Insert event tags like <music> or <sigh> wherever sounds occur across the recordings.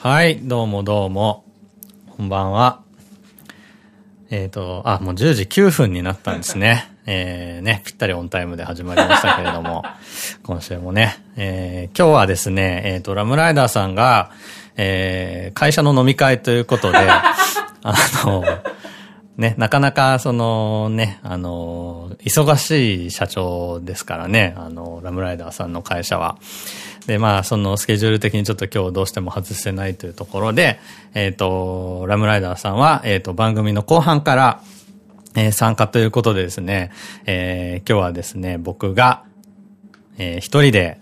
はい、どうもどうも。こんばんは。えっ、ー、と、あ、もう10時9分になったんですね。<laughs> えー、ね、ぴったりオンタイムで始まりましたけれども、<laughs> 今週もね、えー、今日はですね、えっ、ー、と、ラムライダーさんが、えー、会社の飲み会ということで、<laughs> あの、ね、なかなか、そのね、あの、忙しい社長ですからね、あの、ラムライダーさんの会社は。で、まあ、そのスケジュール的にちょっと今日どうしても外せないというところで、えっ、ー、と、ラムライダーさんは、えっ、ー、と、番組の後半から、えー、参加ということでですね、えー、今日はですね、僕が、えー、一人で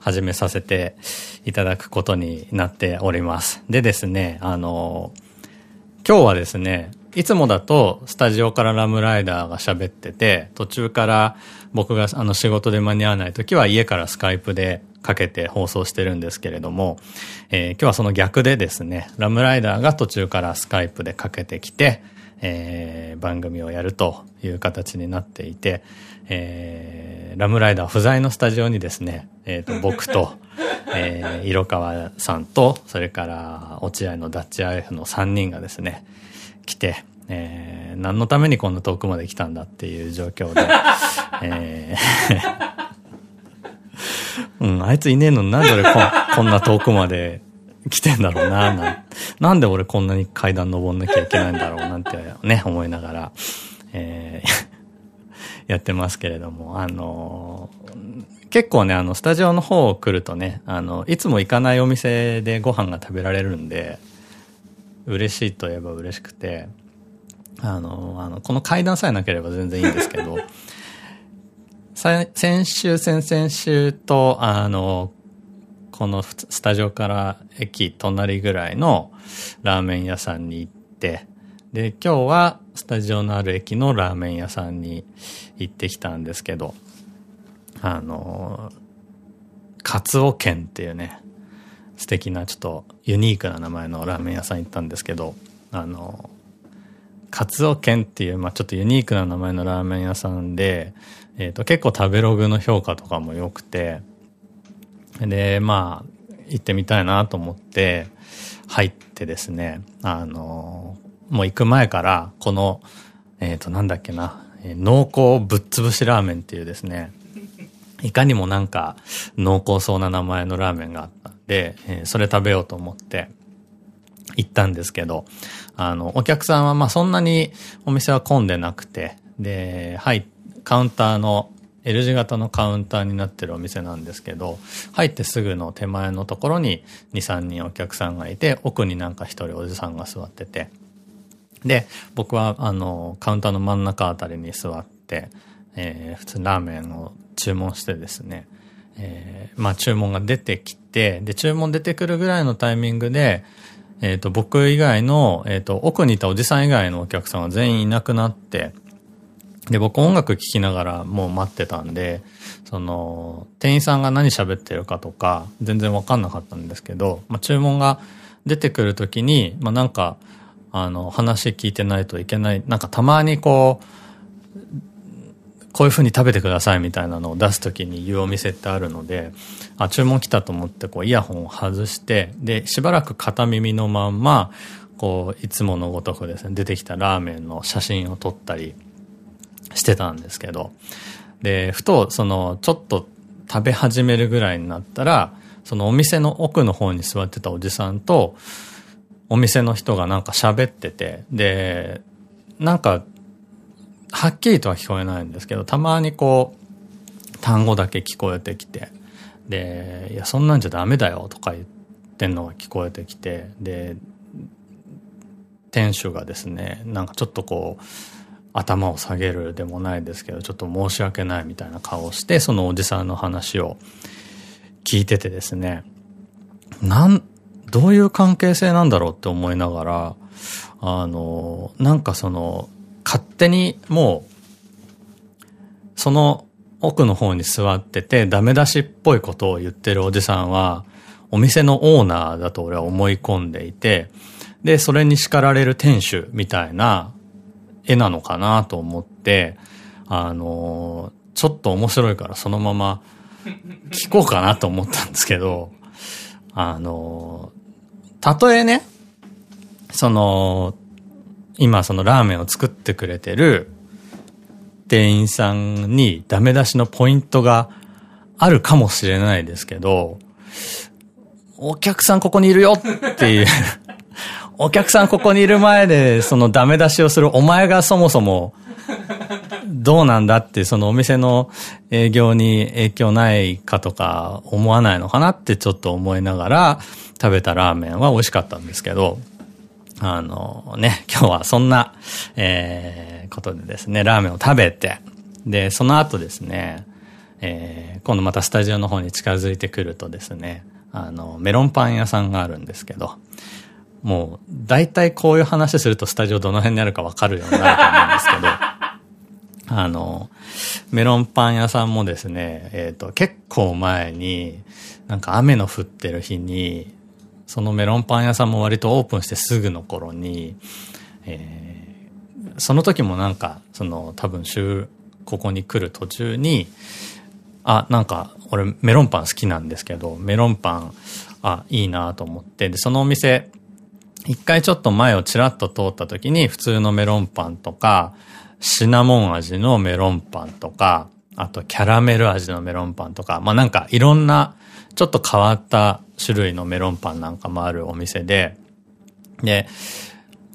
始めさせていただくことになっております。でですね、あの今日はですね、いつもだとスタジオからラムライダーが喋ってて、途中から僕があの仕事で間に合わない時は家からスカイプでかけて放送してるんですけれども、えー、今日はその逆でですね、ラムライダーが途中からスカイプでかけてきて、えー、番組をやるという形になっていて、えー、ラムライダー不在のスタジオにですね、えっ、ー、と、<laughs> 僕と、えー、色川さんと、それから、落合のダッチ IF の3人がですね、来て、えー、何のためにこんな遠くまで来たんだっていう状況で、えー <laughs> <laughs> うん、あいついねえのになんで俺こ <laughs> こんな遠くまで来てんだろうな、ななんで俺こんなに階段登んなきゃいけないんだろうなんてね、思いながら、えー、<laughs> やってますけれども、あのー、結構ね、あの、スタジオの方来るとね、あの、いつも行かないお店でご飯が食べられるんで、嬉しいといえば嬉しくて、あの、あの、この階段さえなければ全然いいんですけど、先週、先々週と、あの、このスタジオから駅隣ぐらいのラーメン屋さんに行って、で、今日はスタジオのある駅のラーメン屋さんに行ってきたんですけど、あの、カツオ軒っていうね、素敵なちょっとユニークな名前のラーメン屋さん行ったんですけど、あの、カツオ軒っていう、まあちょっとユニークな名前のラーメン屋さんで、えっ、ー、と、結構食べログの評価とかも良くて、で、まあ、行ってみたいなと思って、入ってですね、あの、もう行く前から、この、えっ、ー、と、なんだっけな、濃厚ぶっつぶしラーメンっていうですね、いかにもなんか濃厚そうな名前のラーメンがあったんで、えー、それ食べようと思って行ったんですけど、あの、お客さんはまあそんなにお店は混んでなくて、で、はい、カウンターの L 字型のカウンターになってるお店なんですけど、入ってすぐの手前のところに2、3人お客さんがいて、奥になんか1人おじさんが座ってて、で、僕はあの、カウンターの真ん中あたりに座って、えー、普通ラーメンを注文してですね、えー、まあ注文が出てきて、で、注文出てくるぐらいのタイミングで、えっ、と、僕以外の、えっ、ー、と、奥にいたおじさん以外のお客さんは全員いなくなって、で、僕音楽聴きながらもう待ってたんで、その、店員さんが何喋ってるかとか、全然わかんなかったんですけど、まあ、注文が出てくるときに、まあ、なんか、あの、話聞いてないといけない、なんかたまにこう、こういう風に食べてくださいみたいなのを出すときに言うお店ってあるので、あ、注文来たと思ってこうイヤホンを外して、で、しばらく片耳のまんま、こう、いつものごとくですね、出てきたラーメンの写真を撮ったり、してたんですけど、で、ふと、その、ちょっと食べ始めるぐらいになったら、そのお店の奥の方に座ってたおじさんと、お店の人がなんか喋ってて、で、なんか、はっきりとは聞こえないんですけど、たまにこう、単語だけ聞こえてきて、で、いや、そんなんじゃダメだよとか言ってんのが聞こえてきて、で、店主がですね、なんかちょっとこう、頭を下げるでもないですけど、ちょっと申し訳ないみたいな顔をして、そのおじさんの話を聞いててですね、なん、どういう関係性なんだろうって思いながら、あの、なんかその、勝手にもう、その奥の方に座ってて、ダメ出しっぽいことを言ってるおじさんは、お店のオーナーだと俺は思い込んでいて、で、それに叱られる店主みたいな絵なのかなと思って、あのー、ちょっと面白いからそのまま聞こうかなと思ったんですけど、あのー、たとえね、その、今そのラーメンを作ってくれてる店員さんにダメ出しのポイントがあるかもしれないですけど、お客さんここにいるよっていうお客さんここにいる前でそのダメ出しをするお前がそもそもどうなんだってそのお店の営業に影響ないかとか思わないのかなってちょっと思いながら食べたラーメンは美味しかったんですけど、あのね、今日はそんな、えー、ことでですね、ラーメンを食べて、で、その後ですね、えー、今度またスタジオの方に近づいてくるとですね、あの、メロンパン屋さんがあるんですけど、もう、大体こういう話するとスタジオどの辺にあるかわかるようになると思うんですけど、<laughs> あの、メロンパン屋さんもですね、えっ、ー、と、結構前に、なんか雨の降ってる日に、そのメロンパン屋さんも割とオープンしてすぐの頃に、えー、その時もなんか、その多分週、ここに来る途中に、あ、なんか、俺メロンパン好きなんですけど、メロンパン、あ、いいなと思って、で、そのお店、一回ちょっと前をちらっと通った時に、普通のメロンパンとか、シナモン味のメロンパンとか、あとキャラメル味のメロンパンとか、まあなんかいろんなちょっと変わった種類のメロンパンなんかもあるお店で、で、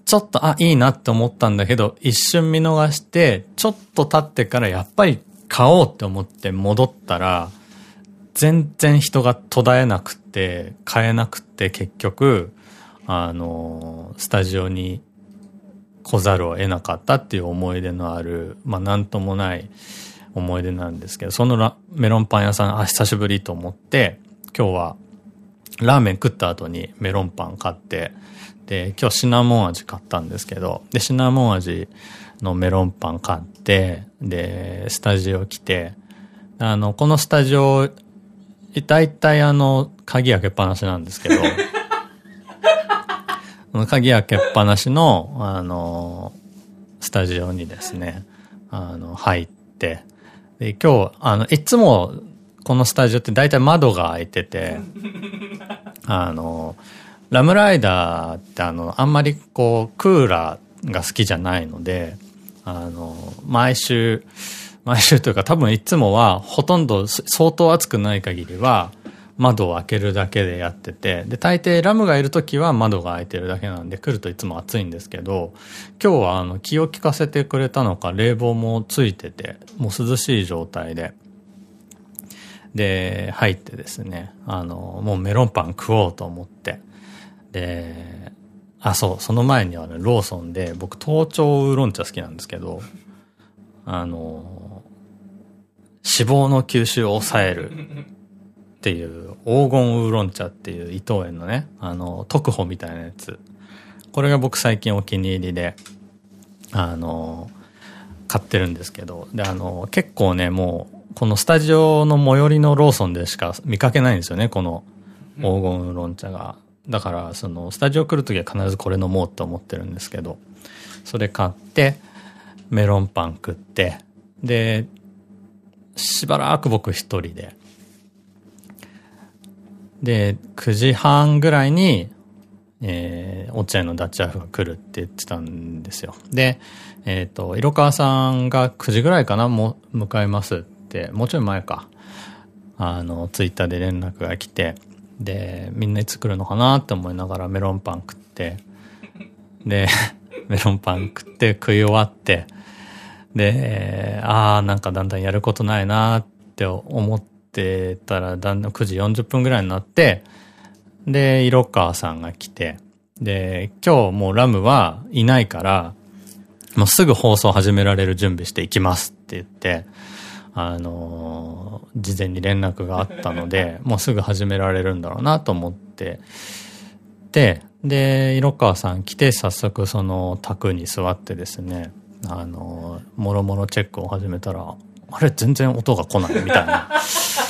ちょっと、あ、いいなって思ったんだけど、一瞬見逃して、ちょっと経ってからやっぱり買おうって思って戻ったら、全然人が途絶えなくて、買えなくて結局、あの、スタジオに来ざるを得なかったっていう思い出のある、まあなんともない思い出なんですけど、そのメロンパン屋さん、あ、久しぶりと思って、今日はラーメン食った後にメロンパン買って、で、今日シナモン味買ったんですけど、で、シナモン味のメロンパン買って、で、スタジオ来て、あの、このスタジオ、大体あの、鍵開けっぱなしなんですけど、鍵開けっぱなしの、あの、スタジオにですね、あの、入って、で、今日、あの、いつも、このスタジオって大体窓が開いてて、あの、ラムライダーってあの、あんまりこう、クーラーが好きじゃないので、あの、毎週、毎週というか多分いつもはほとんど相当暑くない限りは窓を開けるだけでやってて、で、大抵ラムがいる時は窓が開いてるだけなんで来るといつも暑いんですけど、今日はあの気を利かせてくれたのか冷房もついてて、もう涼しい状態で、で、入ってですね、あの、もうメロンパン食おうと思って。で、あ、そう、その前にはね、ローソンで、僕、頭頂ウーロン茶好きなんですけど、あの、脂肪の吸収を抑えるっていう、黄金ウーロン茶っていう伊藤園のね、あの、特保みたいなやつ。これが僕最近お気に入りで、あの、買ってるんですけど、で、あの、結構ね、もう、このスタジオの最寄りのローソンでしか見かけないんですよね、この黄金ウーロン茶が。だから、その、スタジオ来るときは必ずこれ飲もうって思ってるんですけど、それ買って、メロンパン食って、で、しばらく僕一人で、で、9時半ぐらいに、えー、落合のダッチワイフが来るって言ってたんですよ。で、えっ、ー、と、色川さんが9時ぐらいかな、も、迎えますって、もうちょい前か。あの、ツイッターで連絡が来て、で、みんないつ来るのかなって思いながらメロンパン食って、で、<laughs> メロンパン食って食い終わって、で、ああ、なんかだんだんやることないなって思ってたら、だんだん9時40分ぐらいになって、で、色川さんが来て、で、今日もうラムはいないから、もうすぐ放送始められる準備していきますって言って、あのー、事前に連絡があったので、<laughs> もうすぐ始められるんだろうなと思って、で、で、色川さん来て早速その卓に座ってですね、あのー、もろもろチェックを始めたら、あれ全然音が来ないみたいな <laughs>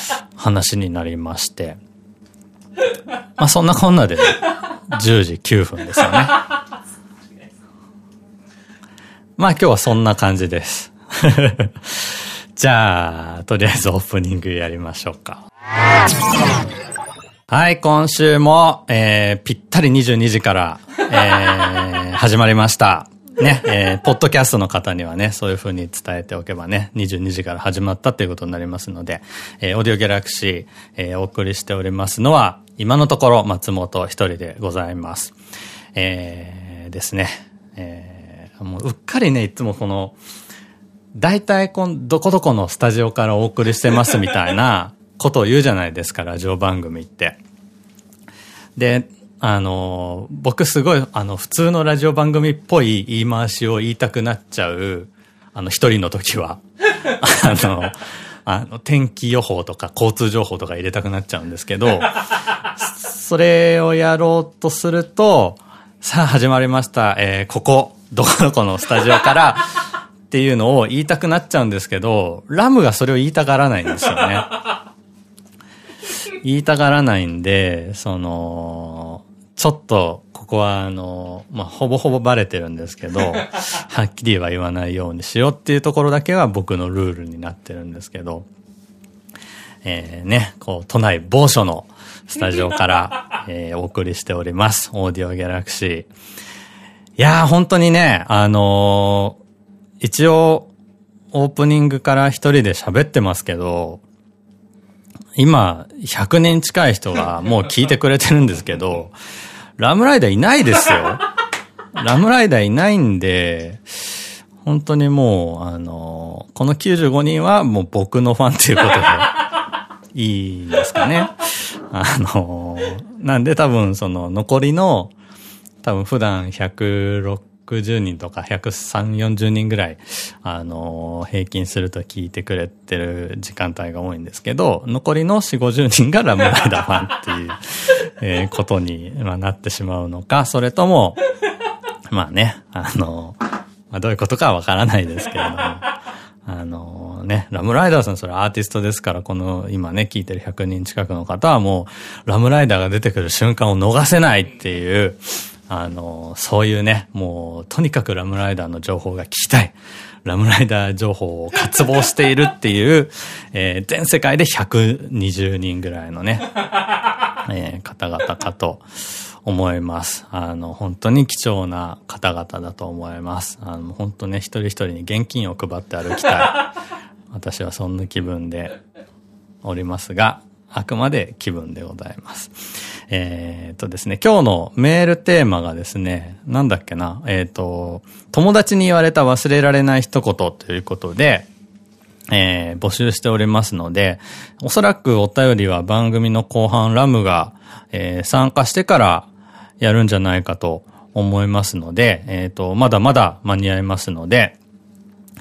話になりまして、まあそんなこんなで、ね10時9分ですよね。<laughs> まあ今日はそんな感じです。<laughs> じゃあ、とりあえずオープニングやりましょうか。はい、今週も、えー、ぴったり22時から、えー、始まりました。ね、えー、ポッドキャストの方にはね、そういう風に伝えておけばね、22時から始まったということになりますので、えー、オーディオギャラクシー、えー、お送りしておりますのは、今のところ松本一人でございます。えー、ですね、えー、もううっかりね、いつもこの、大体こん、どこどこのスタジオからお送りしてますみたいな、ことを言うじゃないですか、ラジオ番組って。で、あの、僕すごい、あの、普通のラジオ番組っぽい言い回しを言いたくなっちゃう、あの、一人の時は。<laughs> あの、あの、天気予報とか交通情報とか入れたくなっちゃうんですけど、それをやろうとすると、さあ始まりました、えー、ここ、どこどこのスタジオから、っていうのを言いたくなっちゃうんですけど、ラムがそれを言いたがらないんですよね。言いたがらないんで、その、ちょっと、ここはあの、まあ、ほぼほぼバレてるんですけど、<laughs> はっきりは言わないようにしようっていうところだけは僕のルールになってるんですけど、えー、ね、こう、都内某所のスタジオから、<laughs> えー、お送りしております。オーディオギャラクシー。いやー、本当にね、あのー、一応、オープニングから一人で喋ってますけど、今、100年近い人がもう聞いてくれてるんですけど、<laughs> ラムライダーいないですよ。<laughs> ラムライダーいないんで、本当にもう、あの、この95人はもう僕のファンということで、<laughs> いいですかね。あの、なんで多分その残りの、多分普段106 110人とか103、40人ぐらい、あの、平均すると聞いてくれてる時間帯が多いんですけど、残りの4、50人がラムライダーファンっていう、<laughs> えー、ことに、まあ、なってしまうのか、それとも、まあね、あの、まあ、どういうことかはわからないですけれども、あのね、ラムライダーさんそれアーティストですから、この今ね、聞いてる100人近くの方はもう、ラムライダーが出てくる瞬間を逃せないっていう、あの、そういうね、もう、とにかくラムライダーの情報が聞きたい。ラムライダー情報を渇望しているっていう、<laughs> えー、全世界で120人ぐらいのね、<laughs> えー、方々かと思います。あの、本当に貴重な方々だと思います。あの、本当ね、一人一人に現金を配って歩きたい。私はそんな気分でおりますが、あくまで気分でございます。えっとですね、今日のメールテーマがですね、なんだっけな、えっ、と、友達に言われた忘れられない一言ということで、えー、募集しておりますので、おそらくお便りは番組の後半ラムが、えー、参加してからやるんじゃないかと思いますので、えっ、と、まだまだ間に合いますので、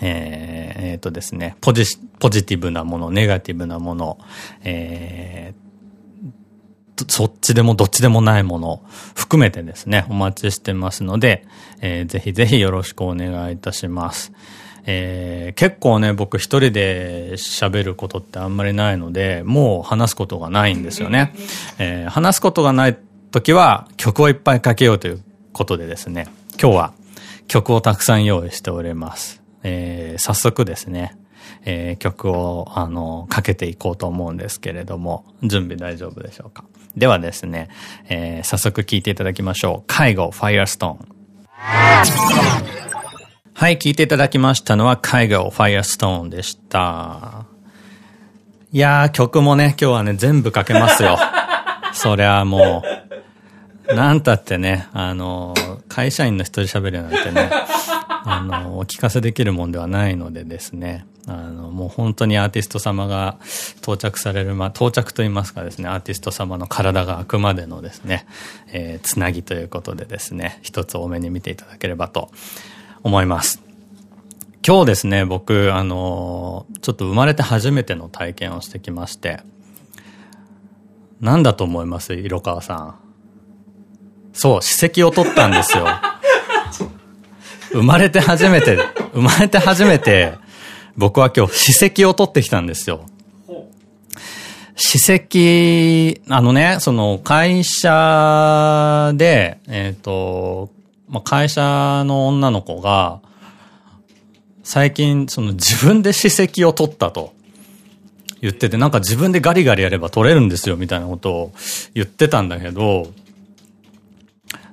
えー、えー、とですね、ポジ、ポジティブなもの、ネガティブなもの、えー、そっちでもどっちでもないもの含めてですね、お待ちしてますので、えー、ぜひぜひよろしくお願いいたします。えー、結構ね、僕一人で喋ることってあんまりないので、もう話すことがないんですよね。えー、話すことがない時は曲をいっぱいかけようということでですね、今日は曲をたくさん用意しております。えー、早速ですね、えー、曲を、あの、かけていこうと思うんですけれども、準備大丈夫でしょうか？ではですね、えー、早速聴いていただきましょう。介護、ファイアストーン。はい、聴いていただきましたのは、介護、ファイアストーンでした。いやー、曲もね、今日はね、全部かけますよ。<laughs> そりゃもう、なんたってね、あの、会社員の一人喋りなんてね、あの、お聞かせできるもんではないのでですね、あの、もう本当にアーティスト様が到着される、ま、到着と言いますかですね、アーティスト様の体が開くまでのですね、えー、つなぎということでですね、一つ多めに見ていただければと思います。今日ですね、僕、あの、ちょっと生まれて初めての体験をしてきまして、何だと思います？色川さん。そう、史跡を取ったんですよ。生まれて初めて、生まれて初めて、僕は今日史跡を取ってきたんですよ。史跡、あのね、その会社で、えっ、ー、と、まあ、会社の女の子が、最近、その自分で史跡を取ったと言ってて、なんか自分でガリガリやれば取れるんですよ、みたいなことを言ってたんだけど、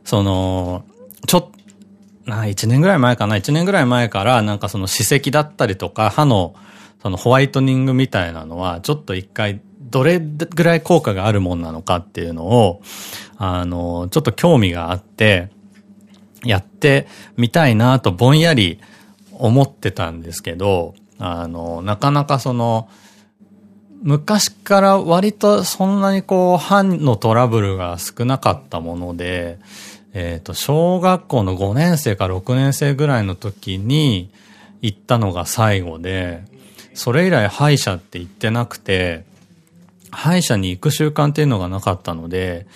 その、ちょっな、1年ぐらい前かな ?1 年ぐらい前から、なんかその歯石だったりとか、歯の、そのホワイトニングみたいなのは、ちょっと一回、どれぐらい効果があるもんなのかっていうのを、あの、ちょっと興味があって、やってみたいなとぼんやり思ってたんですけど、あの、なかなかその、昔から割とそんなにこう、歯のトラブルが少なかったもので、えっと、小学校の5年生か6年生ぐらいの時に行ったのが最後で、それ以来歯医者って行ってなくて、歯医者に行く習慣っていうのがなかったので、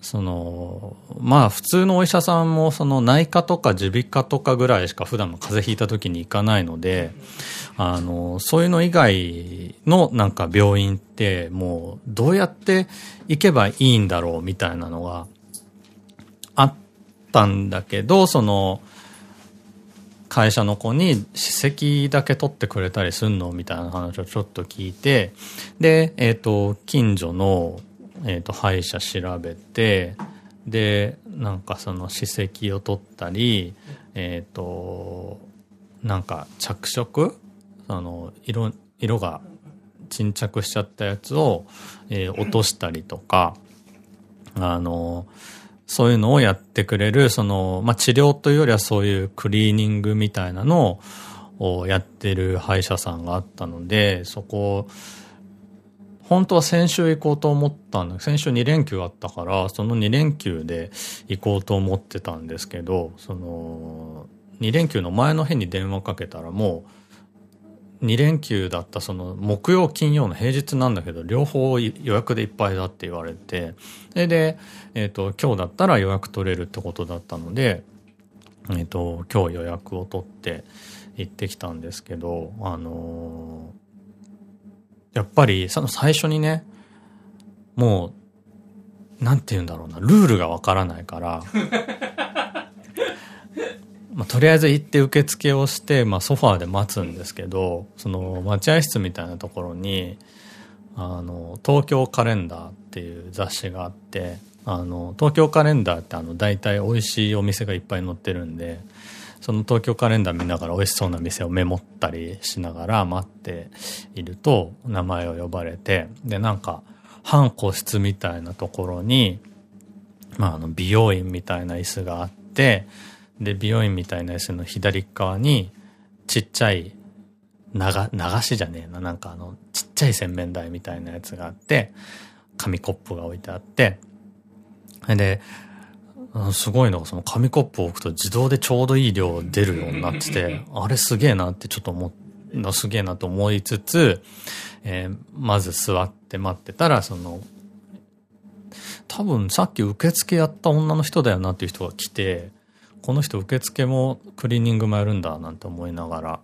その、まあ普通のお医者さんもその内科とか耳鼻科とかぐらいしか普段の風邪ひいた時に行かないので、あの、そういうの以外のなんか病院ってもうどうやって行けばいいんだろうみたいなのがったんだけど、その、会社の子に歯石だけ取ってくれたりすんの？みたいな話をちょっと聞いて、で、え、ー、と、近所の、え、ー、と、歯医者調べて、で、なんかその歯石を取ったり、えっ、ー、と、なんか着色？その、色、色が沈着しちゃったやつを、えー、落としたりとか、あの、そういうのをやってくれる、その、まあ、治療というよりはそういうクリーニングみたいなのをやってる歯医者さんがあったので、そこ、本当は先週行こうと思ったんだ先週2連休あったから、その2連休で行こうと思ってたんですけど、その、2連休の前の日に電話かけたらもう、2連休だったその木曜金曜の平日なんだけど両方予約でいっぱいだって言われてそれで、え、ー、と今日だったら予約取れるってことだったので、えっ、ー、と今日予約を取って行ってきたんですけどあのー、やっぱりその最初にねもうなんて言うんだろうなルールがわからないからまあ、とりあえず行って受付をして、まあ、ソファーで待つんですけど、その待合室みたいなところに、あの、東京カレンダーっていう雑誌があって、あの、東京カレンダーってあの、大体美味しいお店がいっぱい載ってるんで、その東京カレンダー見ながら美味しそうな店をメモったりしながら待っていると、名前を呼ばれて、で、なんか、半個室みたいなところに、まあ、あの、美容院みたいな椅子があって、で、美容院みたいな椅子の左側に、ちっちゃい、流、流しじゃねえな。なんかあの、ちっちゃい洗面台みたいなやつがあって、紙コップが置いてあって、で、すごいのがその紙コップを置くと自動でちょうどいい量出るようになってて、<laughs> あれすげえなってちょっと思っすげえなと思いつつ、えー、まず座って待ってたら、その、多分さっき受付やった女の人だよなっていう人が来て、この人受付もクリーニングもやるんだなんて思いながら、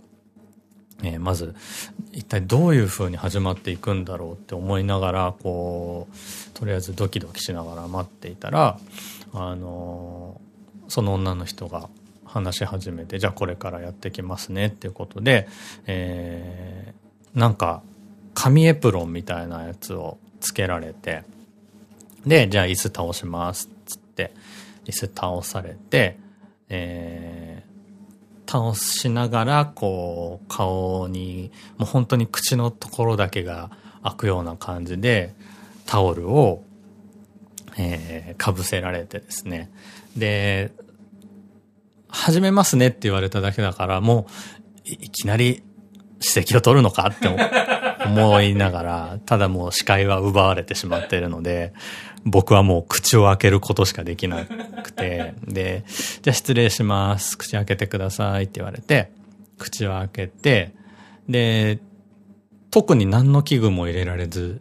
えー、まず一体どういう風に始まっていくんだろうって思いながらこうとりあえずドキドキしながら待っていたらあのー、その女の人が話し始めてじゃあこれからやってきますねっていうことで、えー、なんか紙エプロンみたいなやつをつけられてでじゃあ椅子倒しますっつって椅子倒されてえー、倒しながら、こう、顔に、もう本当に口のところだけが開くような感じで、タオルを、えー、かぶせられてですね。で、始めますねって言われただけだから、もう、いきなり指摘を取るのかって思いながら、ただもう視界は奪われてしまっているので、僕はもう口を開けることしかできなくて、<laughs> で、じゃあ失礼します。口開けてくださいって言われて、口を開けて、で、特に何の器具も入れられず、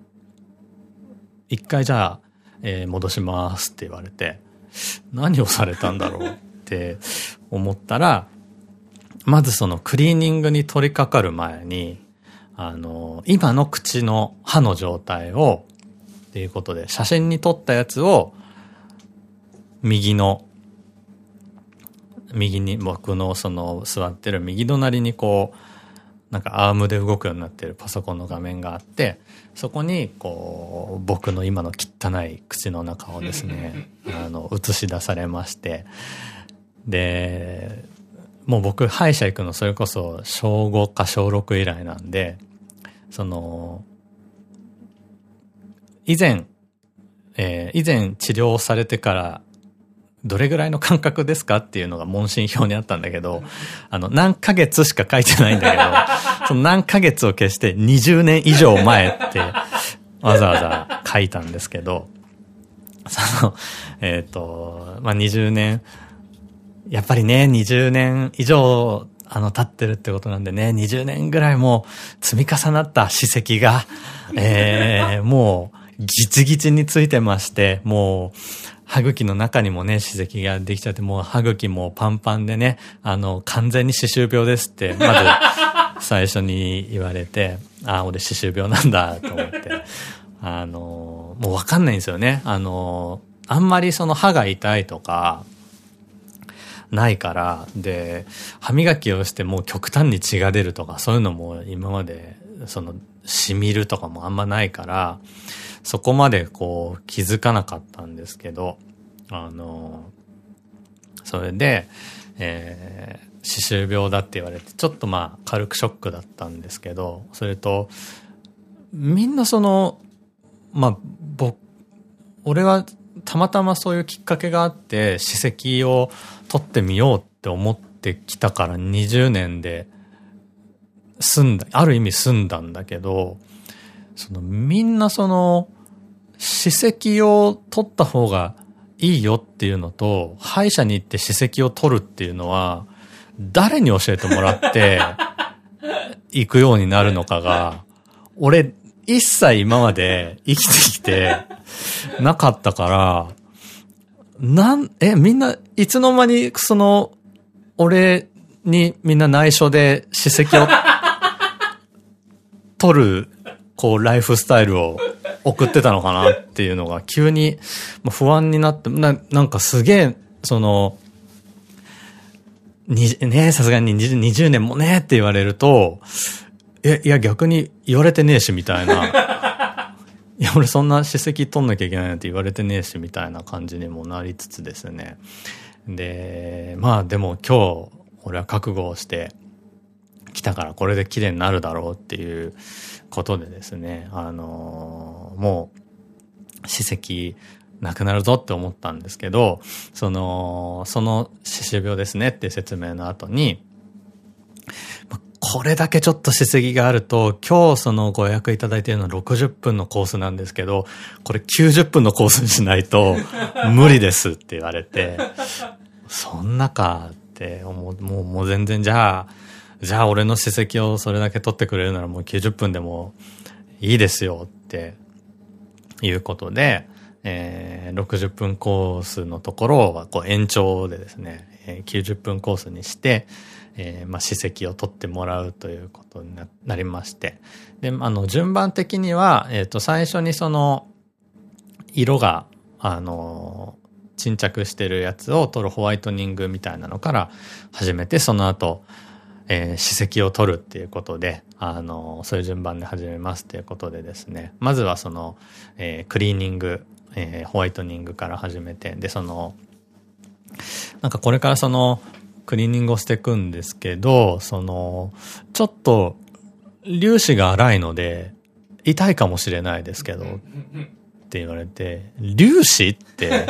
一回じゃあ、えー、戻しますって言われて、何をされたんだろうって思ったら、まずそのクリーニングに取り掛かる前に、あの、今の口の歯の状態をっていうことで、写真に撮ったやつを、右の、右に、僕のその座ってる右隣にこなんかアームで動くようになってるパソコンの画面があって、そこに、こう、僕の今の汚い口の中をですね、<laughs> あの、映し出されまして、で、もう僕、歯医者行くのそれこそ小5か小6以来なんで、その、以前、えー、以前治療されてからどれぐらいの間隔ですかっていうのが問診票にあったんだけど、あの、何ヶ月しか書いてないんだけど、<laughs> その何ヶ月を消して20年以上前ってわざわざ書いたんですけど、その、えっ、ー、と、まあ、20年、やっぱりね、20年以上、あの、経ってるってことなんでね、20年ぐらいもう積み重なった史跡が、えー、もう、ギチギチについてまして、もう、歯茎の中にもね、歯石ができちゃって、もう歯茎もパンパンでね、あの、完全に歯周病ですって、まず <laughs> 最初に言われて、あ、俺歯周病なんだと思って、あの、もうわかんないんですよね。あの、あんまりその歯が痛いとか、ないから、で、歯磨きをしてもう極端に血が出るとか、そういうのも今まで、その、染みるとかもあんまないから、そこまでこう気づかなかったんですけど、あの、それで、えー、歯周病だって言われて、ちょっとまあ軽くショックだったんですけど、それと、みんなその、まあ、僕、俺はたまたまそういうきっかけがあって、歯石を取ってみようって思ってきたから20年で済んだ、ある意味済んだんだけど、そのみんなその、歯石を取った方がいいよっていうのと、歯医者に行って歯石を取るっていうのは、誰に教えてもらって、<laughs> 行くようになるのかが、俺、一切今まで生きてきて、なかったから、なん、え、みんな、いつの間に、その、俺にみんな内緒で歯石を取るこう、ライフスタイルを送ってたのかなっていうのが急に不安になって、ななんかすげえ、その、に、ねさすがに 20, 20年もねって言われると、え、いや逆に言われてねえしみたいな。いや、俺そんな歯石取んなきゃいけないなんて言われてねえしみたいな感じにもなりつつですね。で、まあでも今日、俺は覚悟をして来たからこれで綺麗になるだろうっていうことでですね、あのー、もう、史跡なくなるぞって思ったんですけど、その、その歯周病ですねって説明の後に、これだけちょっとしすぎがあると、今日そのご予約いただいているのは60分のコースなんですけど、これ90分のコースにしないと <laughs> 無理ですって言われて、そんなかって思うもう全然じゃあ、じゃあ俺の史跡をそれだけ取ってくれるならもう90分でもいいですよっていうことで、えー、60分コースのところはこう延長でですね、えー、90分コースにして、えー、まあ、史跡を取ってもらうということになりまして。で、あの、順番的には、えっ、ー、と、最初にその、色が、あの、沈着してるやつを取るホワイトニングみたいなのから始めて、その後、えー、史跡を取るっていうことで、あの、そういう順番で始めますっていうことでですね、まずはその、えー、クリーニング、えー、ホワイトニングから始めて、で、その、なんかこれからその、クリーニングをしていくんですけど、その、ちょっと、粒子が粗いので、痛いかもしれないですけど、って言われて、粒子って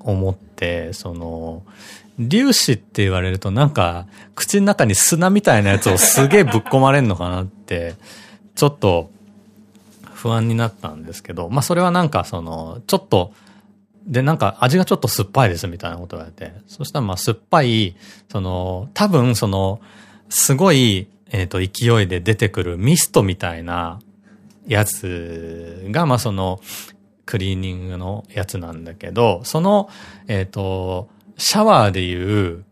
思って、その、粒子って言われるとなんか、口の中に砂みたいなやつをすげえぶっ込まれんのかなって、<laughs> ちょっと不安になったんですけど、まあそれはなんかその、ちょっと、で、なんか味がちょっと酸っぱいですみたいなこと言われて、そしたらまあ酸っぱい、その、多分その、すごい、えっ、と、勢いで出てくるミストみたいなやつが、まあその、クリーニングのやつなんだけど、その、えっ、と、シャワーでいう、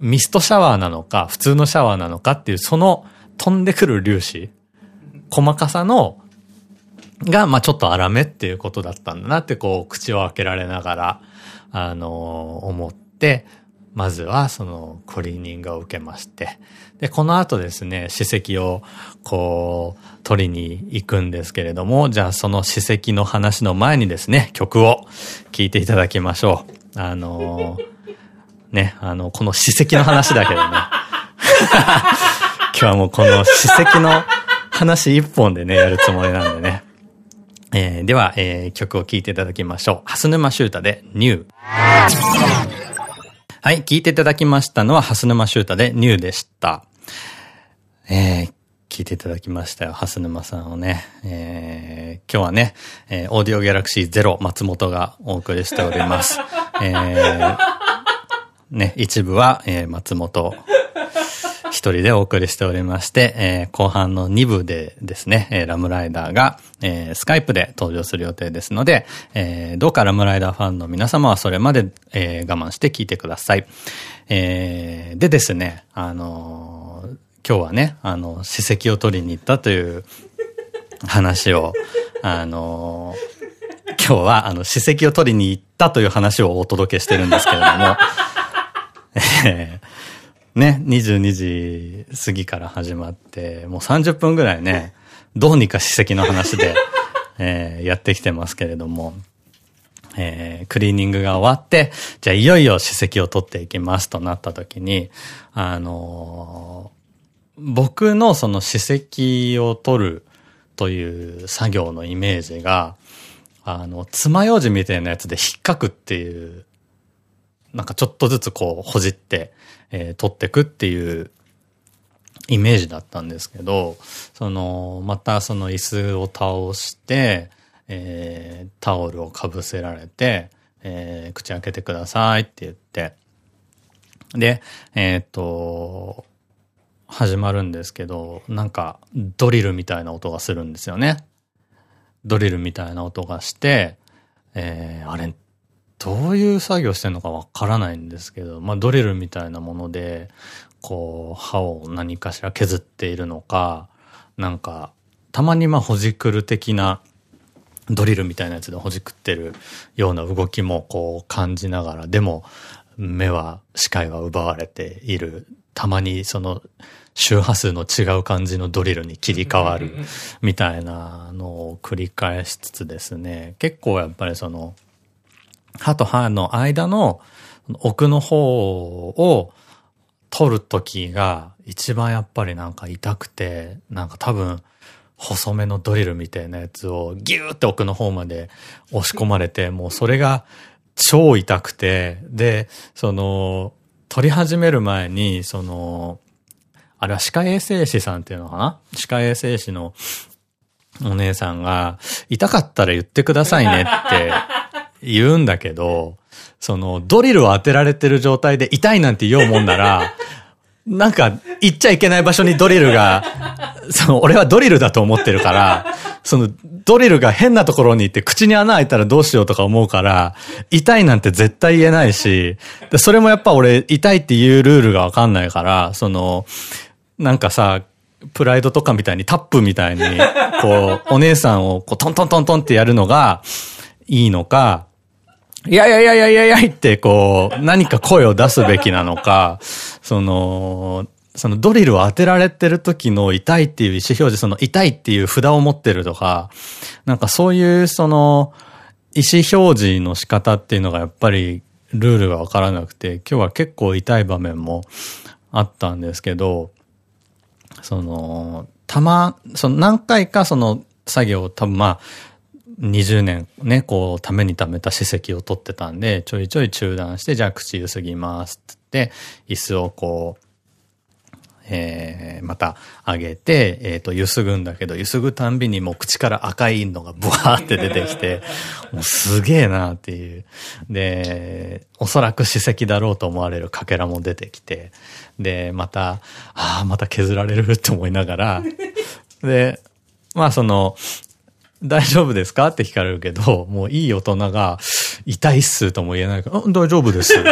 ミストシャワーなのか、普通のシャワーなのかっていう、その飛んでくる粒子、細かさの、が、まあちょっと粗めっていうことだったんだなって、こう、口を開けられながら、あのー、思って、まずはそのクリーニングを受けまして、で、この後ですね、史跡をこう、取りに行くんですけれども、じゃあその史跡の話の前にですね、曲を聴いていただきましょう。あのー、ね、あの、この史跡の話だけどね。<laughs> 今日はもうこの史跡の話一本でね、やるつもりなんでね。えー、では、えー、曲を聴いていただきましょう。蓮沼修太でニュー。はい、聴いていただきましたのは、蓮沼修太でニューでした。えー、聞いていただきましたよ。蓮沼さんをね。えー、今日はね、えー、オーディオギャラクシーゼロ松本がお送りしております。<laughs> えー、ね、一部は、えー、松本一人でお送りしておりまして、えー、後半の2部でですね、えー、ラムライダーが、えー、スカイプで登場する予定ですので、えー、どうかラムライダーファンの皆様はそれまで、えー、我慢して聞いてください。えー、でですね、あのー、今日はね、あの、史跡を取りに行ったという話を、あの、今日は、あの、史跡を取りに行ったという話をお届けしてるんですけれども、え <laughs> ーね、22時過ぎから始まって、もう30分ぐらいね、どうにか史跡の話で、<laughs> えー、やってきてますけれども、えー、クリーニングが終わって、じゃあいよいよ史跡を取っていきますとなった時に、あのー、僕のその史跡を取るという作業のイメージが、あの、爪楊枝みたいなやつで引っかくっていう、なんかちょっとずつこう、ほじって、えー、取ってくっていうイメージだったんですけど、その、またその椅子を倒して、えー、タオルをかぶせられて、えー、口開けてくださいって言って、で、えっ、と、始まるんですけど、なんかドリルみたいな音がするんですよね。ドリルみたいな音がして、えー、あれ、どういう作業してんのかわからないんですけど、まあドリルみたいなもので、こう、刃を何かしら削っているのか、なんか、たまにまあほじくる的なドリルみたいなやつでほじくってるような動きもこう感じながら、でも目は、視界は奪われている。たまにその周波数の違う感じのドリルに切り替わるみたいなのを繰り返しつつですね、結構やっぱりその歯と歯の間の奥の方を取るときが一番やっぱりなんか痛くて、なんか多分細めのドリルみたいなやつをギューって奥の方まで押し込まれて、もうそれが超痛くて、で、その、撮り始める前に、その、あれは歯科衛生士さんっていうのかな？歯科衛生士のお姉さんが、痛かったら言ってくださいねって言うんだけど、その、ドリルを当てられてる状態で痛いなんて言おうもんなら、なんか、行っちゃいけない場所にドリルが、<laughs> その、俺はドリルだと思ってるから、その、ドリルが変なところに行って口に穴開いたらどうしようとか思うから、痛いなんて絶対言えないし、それもやっぱ俺、痛いっていうルールがわかんないから、その、なんかさ、プライドとかみたいにタップみたいに、こう、お姉さんをこうトントントントンってやるのがいいのか、いやいやいやいやいやいやってこう、何か声を出すべきなのか、その、そのドリルを当てられてる時の痛いっていう意思表示、その痛いっていう札を持ってるとか、なんかそういうその意思表示の仕方っていうのがやっぱりルールがわからなくて、今日は結構痛い場面もあったんですけど、その、たま、その何回かその作業を多分まあ、20年ね、こう、ために貯めた史跡を取ってたんで、ちょいちょい中断して、じゃあ口ゆすぎますってって、椅子をこう、えー、また上げて、えっ、ー、と、ゆすぐんだけど、ゆすぐたんびにもう口から赤いのがブワーって出てきて、もうすげえなっていう。で、おそらく史跡だろうと思われるかけらも出てきて、で、また、ああ、また削られるって思いながら、で、まあその、大丈夫ですか？って聞かれるけど、もういい大人が、痛いっすとも言えないから、大丈夫ですって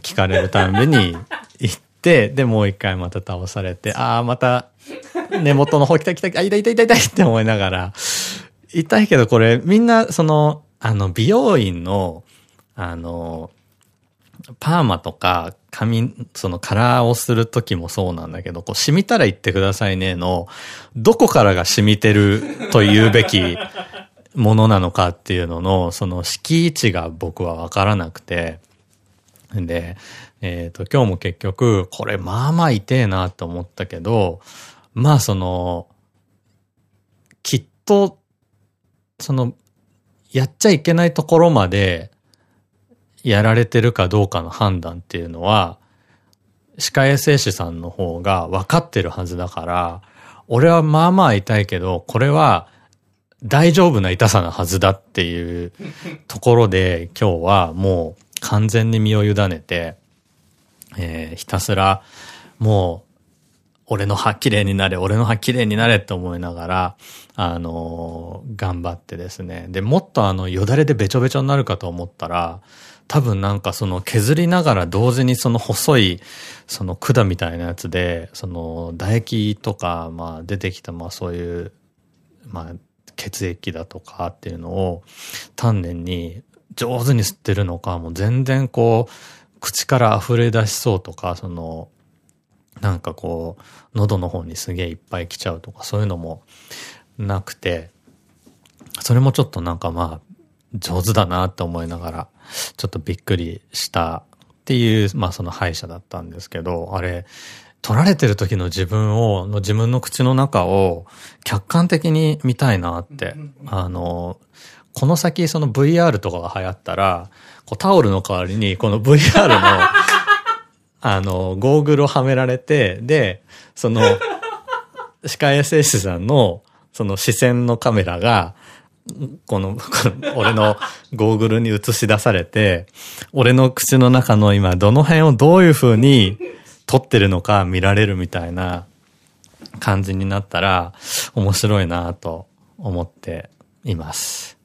聞かれるために言って、で、もう一回また倒されて、ああ、また根元の方来た来た、あ、痛い痛い痛い痛いって思いながら、痛いけどこれみんな、その、あの、美容院の、あの、パーマとか髪、そのカラーをするときもそうなんだけど、こう染みたら言ってくださいねの、どこからが染みてると言うべき <laughs> ものなのかっていうのの、その敷地が僕はわからなくて、で、えっ、ー、と、今日も結局、これまあまあ痛えなと思ったけど、まあその、きっと、その、やっちゃいけないところまで、やられてるかどうかの判断っていうのは、歯科衛生士さんの方が分かってるはずだから、俺はまあまあ痛いけど、これは大丈夫な痛さなはずだっていう <laughs> ところで今日はもう完全に身を委ねて、えー、ひたすらもう俺の歯綺麗になれ、俺の歯綺麗になれって思いながら、あのー、頑張ってですね。で、もっとあの、よだれでべちょべちょになるかと思ったら、多分なんかその削りながら同時にその細いその管みたいなやつで、その唾液とか、まあ出てきたまあそういう、まあ血液だとかっていうのを丹念に上手に吸ってるのか、もう全然こう、口から溢れ出しそうとか、その、なんかこう、喉の方にすげえいっぱい来ちゃうとか、そういうのもなくて、それもちょっとなんかまあ、上手だなって思いながら、ちょっとびっくりしたっていう、まあその歯医者だったんですけど、あれ、取られてる時の自分を、の自分の口の中を客観的に見たいなって、あの、この先その VR とかが流行ったら、こうタオルの代わりにこの VR の <laughs> あの、ゴーグルをはめられて、で、その、歯科衛生士さんの、その視線のカメラが、この、<laughs> この俺のゴーグルに映し出されて、俺の口の中の今どの辺をどういう風に撮ってるのか見られるみたいな感じになったら面白いなと思っています。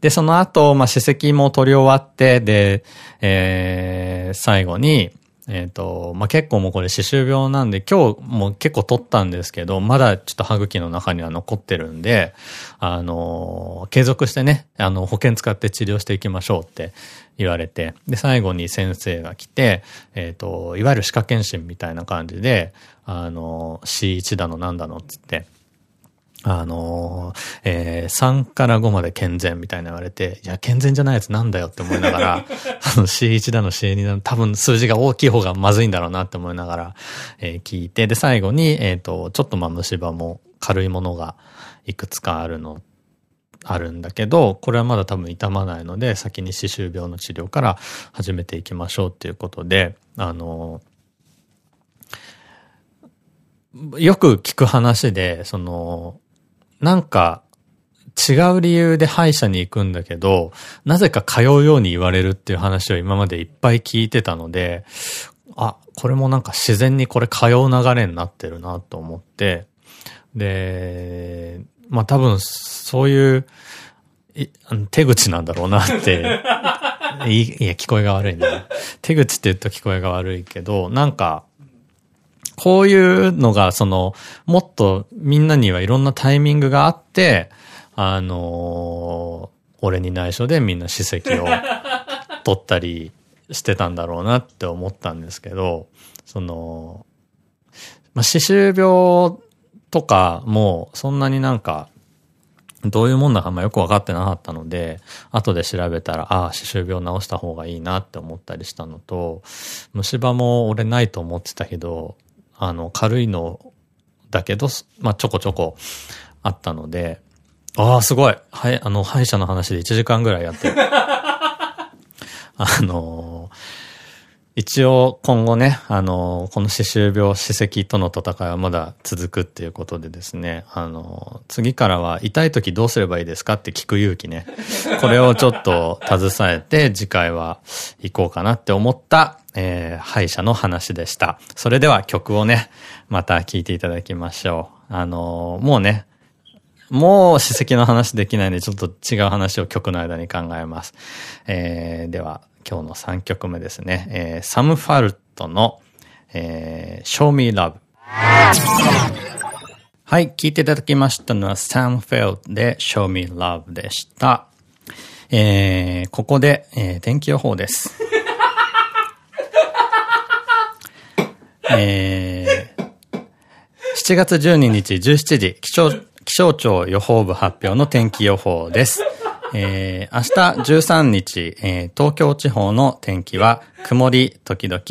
で、その後、まあ、歯石も取り終わって、で、えー、最後に、えっと、まあ、結構もうこれ歯周病なんで、今日も結構取ったんですけど、まだちょっと歯茎の中には残ってるんで、あの継続してね、あの、保険使って治療していきましょうって言われて、で、最後に先生が来て、えっ、と、いわゆる歯科検診みたいな感じで、あの C1 だのなんだのっつって、あのー、えー、3から5まで健全みたいな言われて、いや、健全じゃないやつなんだよって思いながら、<laughs> あの C1 だの C2 だの、多分数字が大きい方がまずいんだろうなって思いながら、えー、聞いて、で、最後に、えっ、ー、と、ちょっとまあ虫歯も軽いものがいくつかあるの、あるんだけど、これはまだ多分痛まないので、先に歯周病の治療から始めていきましょうっていうことで、あのよく聞く話で、その、なんか、違う理由で歯医者に行くんだけど、なぜか通うように言われるっていう話を今までいっぱい聞いてたので、あ、これもなんか自然にこれ通う流れになってるなと思って、で、まあ多分そういう手口なんだろうなって <laughs> い、いや、聞こえが悪いな。手口って言うと聞こえが悪いけど、なんか、こういうのが、その、もっとみんなにはいろんなタイミングがあって、あのー、俺に内緒でみんな歯石を取ったりしてたんだろうなって思ったんですけど、その、まあ、歯周病とかもそんなになんか、どういうもんだかあんまよくわかってなかったので、後で調べたら、ああ、歯周病治した方がいいなって思ったりしたのと、虫歯も俺ないと思ってたけど、あの、軽いのだけど、まあ、ちょこちょこあったので、ああ、すごいはい、あの、歯医者の話で1時間ぐらいやって。<laughs> あの一応今後ね、あのこの歯周病、歯石との戦いはまだ続くっていうことでですね、あの次からは痛い時どうすればいいですかって聞く勇気ね。これをちょっと携えて次回は行こうかなって思ったえー、歯医者の話でした。それでは曲をね、また聴いていただきましょう。あのー、もうね、もう史跡の話できないんで、ちょっと違う話を曲の間に考えます。えー、では、今日の3曲目ですね。えー、サム・ファルトの、えー、Show Me Love。はい、聴いていただきましたのは、サム・フェルトで Show Me Love でした。えー、ここで、えー、天気予報です。えー、7月12日17時、気象、気象庁予報部発表の天気予報です。えー、明日13日、えー、東京地方の天気は曇り時々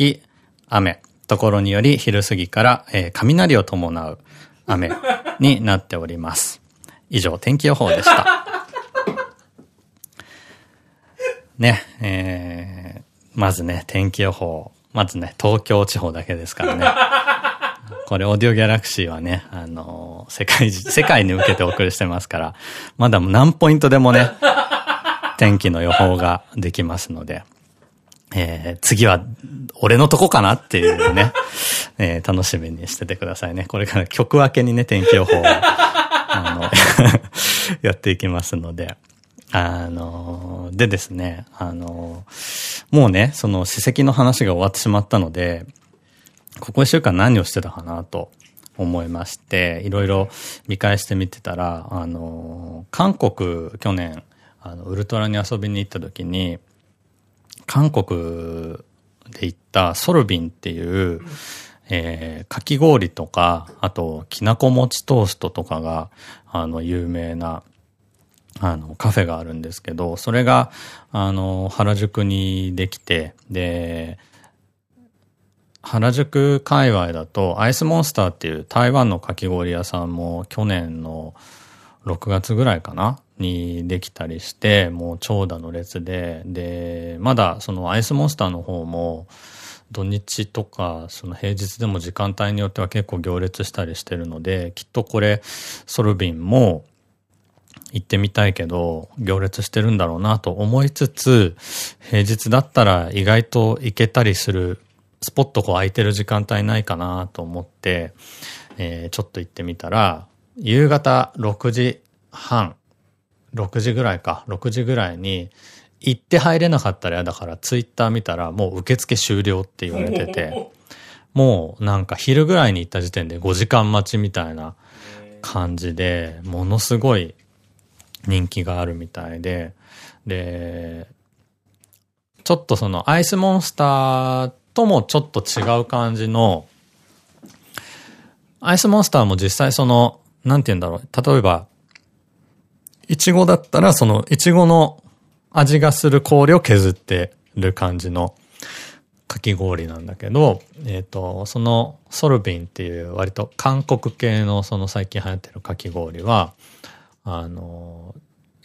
雨。ところにより昼過ぎから、えー、雷を伴う雨になっております。以上、天気予報でした。ね、えー、まずね、天気予報。まずね、東京地方だけですからね。<laughs> これ、オーディオギャラクシーはね、あのー、世界、世界に向けてお送りしてますから、まだ何ポイントでもね、天気の予報ができますので、えー、次は、俺のとこかなっていうね、えー、楽しみにしててくださいね。これから曲分けにね、天気予報を、あの、<laughs> やっていきますので。あの、でですね、あの、もうね、その史跡の話が終わってしまったので、ここ一週間何をしてたかなと思いまして、いろいろ見返してみてたら、あの、韓国、去年、あの、ウルトラに遊びに行った時に、韓国で行ったソルビンっていう、えー、かき氷とか、あと、きなこ餅トーストとかが、あの、有名な、あの、カフェがあるんですけど、それが、あの、原宿にできて、で、原宿界隈だと、アイスモンスターっていう台湾のかき氷屋さんも去年の6月ぐらいかなにできたりして、もう長蛇の列で、で、まだそのアイスモンスターの方も、土日とか、その平日でも時間帯によっては結構行列したりしてるので、きっとこれ、ソルビンも行ってみたいけど、行列してるんだろうなと思いつつ、平日だったら意外と行けたりする、スポットこう空いてる時間帯ないかなと思って、えー、ちょっと行ってみたら、夕方6時半6時ぐらいか、6時ぐらいに、行って入れなかったら嫌だから、ツイッター見たら、もう受付終了って言われてて、もうなんか昼ぐらいに行った時点で5時間待ちみたいな感じで、ものすごい人気があるみたいで、で、ちょっとそのアイスモンスターともちょっと違う感じの、アイスモンスターも実際その、なんて言うんだろう。例えば、いちごだったら、その、いちごの味がする氷を削ってる感じのかき氷なんだけど、えっ、ー、と、そのソルビンっていう割と韓国系のその最近流行ってるかき氷は、あの、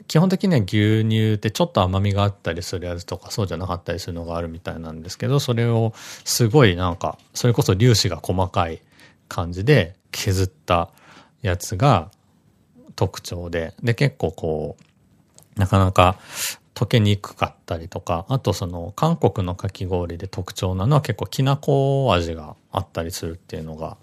基本的には牛乳ってちょっと甘みがあったりするやつとかそうじゃなかったりするのがあるみたいなんですけど、それをすごいなんか、それこそ粒子が細かい感じで削ったやつが特徴で、で、結構こう、なかなか溶けにくかったりとか、あとその韓国のかき氷で特徴なのは結構きなこ味があったりするっていうのが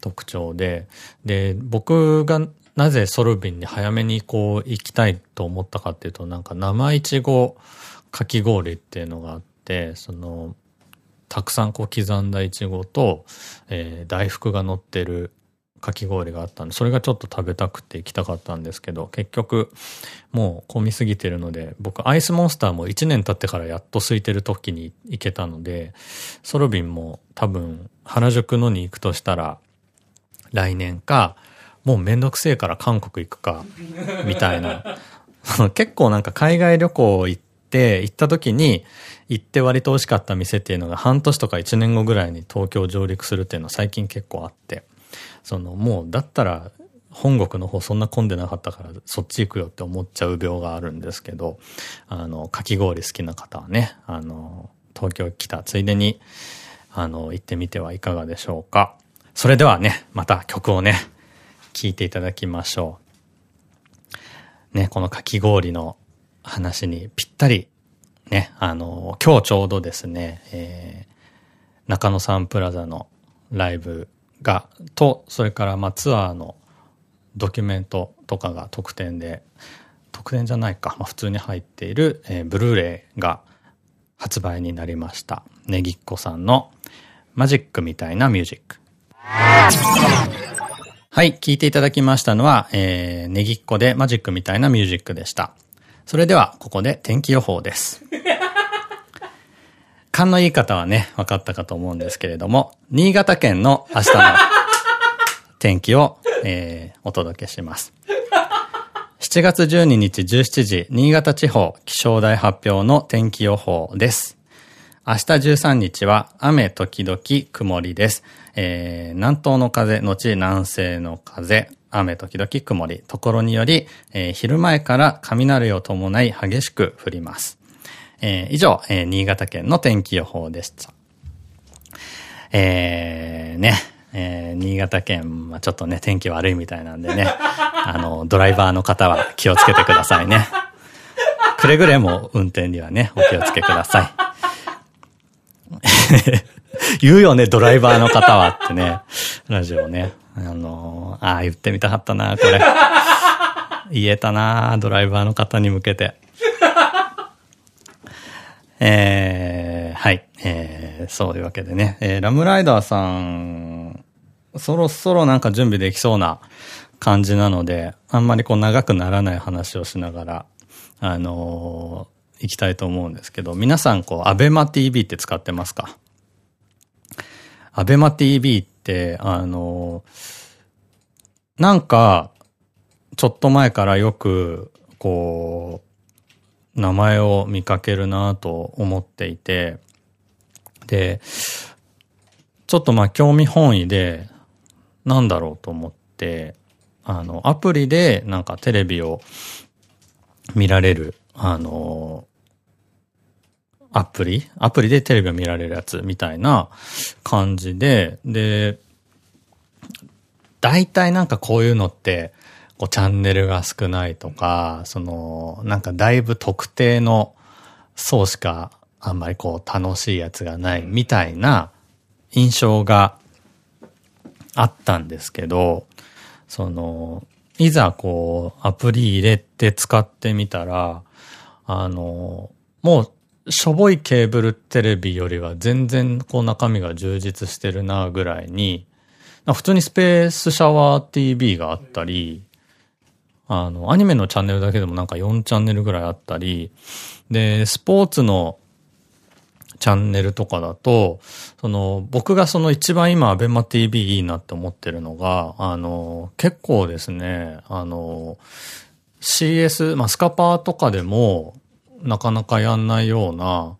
特徴で、で、僕がなぜソルビンに早めにこう行きたいと思ったかっていうと、なんか生いちごかき氷っていうのがあって、その、たくさんこう刻んだいちごと、えー、大福が乗ってるかき氷があったんで、それがちょっと食べたくて行きたかったんですけど、結局、もう混みすぎてるので、僕アイスモンスターも1年経ってからやっと空いてる時に行けたので、ソロビンも多分原宿のに行くとしたら、来年か、もうめんどくせえから韓国行くか、みたいな。<laughs> 結構なんか海外旅行行って、行った時に、行って割と美味しかった店っていうのが半年とか1年後ぐらいに東京上陸するっていうのは最近結構あって。そのもうだったら本国の方そんな混んでなかったからそっち行くよって思っちゃう病があるんですけど、あの、かき氷好きな方はね、あの、東京来たついでに、あの、行ってみてはいかがでしょうか。それではね、また曲をね、聴いていただきましょう。ね、このかき氷の話にぴったり、ね、あの、今日ちょうどですね、えー、中野サンプラザのライブが、と、それからまあツアーのドキュメントとかが特典で、特典じゃないか、まあ、普通に入っている、えー、ブルーレイが発売になりました。ネギっ子さんのマジックみたいなミュージック。はい、聞いていただきましたのは、えー、ネギっ子でマジックみたいなミュージックでした。それでは、ここで天気予報です。<laughs> 勘のいい方はね、分かったかと思うんですけれども、新潟県の明日の <laughs> 天気を、えー、お届けします。7月12日17時、新潟地方気象台発表の天気予報です。明日13日は雨時々曇りです。えー、南東の風、後南西の風、雨時々曇り、ところにより、えー、昼前から雷を伴い激しく降ります。えー、以上、えー、新潟県の天気予報でした。えー、ね、えー、新潟県はちょっとね、天気悪いみたいなんでね、<laughs> あの、ドライバーの方は気をつけてくださいね。くれぐれも運転にはね、お気をつけください。言うよね、ドライバーの方はってね、ラジオね。あのー、ああ、言ってみたかったな、これ。言えたな、ドライバーの方に向けて。えー、はい。えー、そういうわけでね。えー、ラムライダーさん、そろそろなんか準備できそうな感じなので、あんまりこう長くならない話をしながら、あのー、行きたいと思うんですけど、皆さんこう、アベマ TV って使ってますか？アベマ TV って、あの、なんか、ちょっと前からよく、こう、名前を見かけるなと思っていて、で、ちょっとまあ興味本位で、なんだろうと思って、あの、アプリでなんかテレビを見られる、あの、アプリ？アプリでテレビを見られるやつみたいな感じで、で、大体なんかこういうのって、こうチャンネルが少ないとか、その、なんかだいぶ特定の層しかあんまりこう楽しいやつがないみたいな印象があったんですけど、その、いざこうアプリ入れて使ってみたら、あの、もうしょぼいケーブルテレビよりは全然こう中身が充実してるなぐらいに、普通にスペースシャワー TV があったり、あの、アニメのチャンネルだけでもなんか4チャンネルぐらいあったり、で、スポーツのチャンネルとかだと、その、僕がその一番今、アベマ TV いいなって思ってるのが、あの、結構ですね、あの、CS、まあ、スカパーとかでも、なかなかやんないような、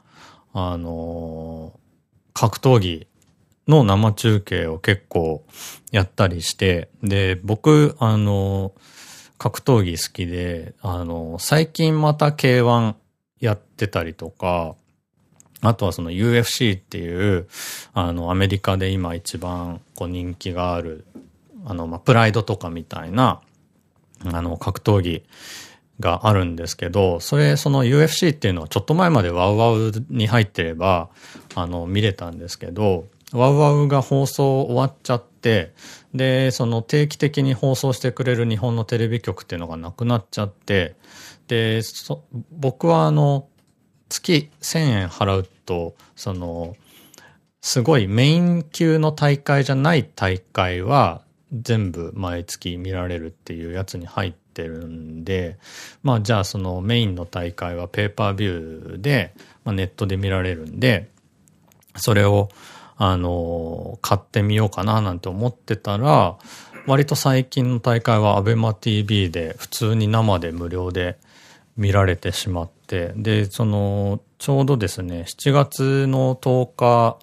あの、格闘技の生中継を結構やったりして、で、僕、あの、格闘技好きで、あの、最近また K1 やってたりとか、あとはその UFC っていう、あの、アメリカで今一番こう人気がある、あの、まあ、プライドとかみたいな、あの、格闘技があるんですけど、それ、その UFC っていうのはちょっと前までワウワウに入ってれば、あの、見れたんですけど、ワウワウが放送終わっちゃって、で、その定期的に放送してくれる日本のテレビ局っていうのがなくなっちゃって、で、僕はあの、月1000円払うと、その、すごいメイン級の大会じゃない大会は全部毎月見られるっていうやつに入ってるんで、まあじゃあそのメインの大会はペーパービューで、まあ、ネットで見られるんで、それをあの、買ってみようかななんて思ってたら、割と最近の大会は ABEMATV で普通に生で無料で見られてしまって、で、その、ちょうどですね、7月の10日、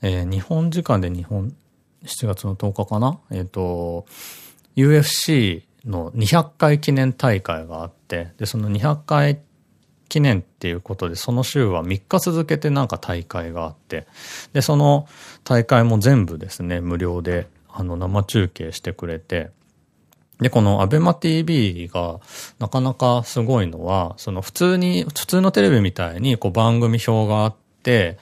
えー、日本時間で日本、7月の10日かな？えっ、ー、と、UFC の200回記念大会があって、で、その200回記念っていうことで、その週は3日続けてなんか大会があって、で、その大会も全部ですね、無料で、あの、生中継してくれて、で、このアベマ TV がなかなかすごいのは、その普通に、普通のテレビみたいにこう番組表があって、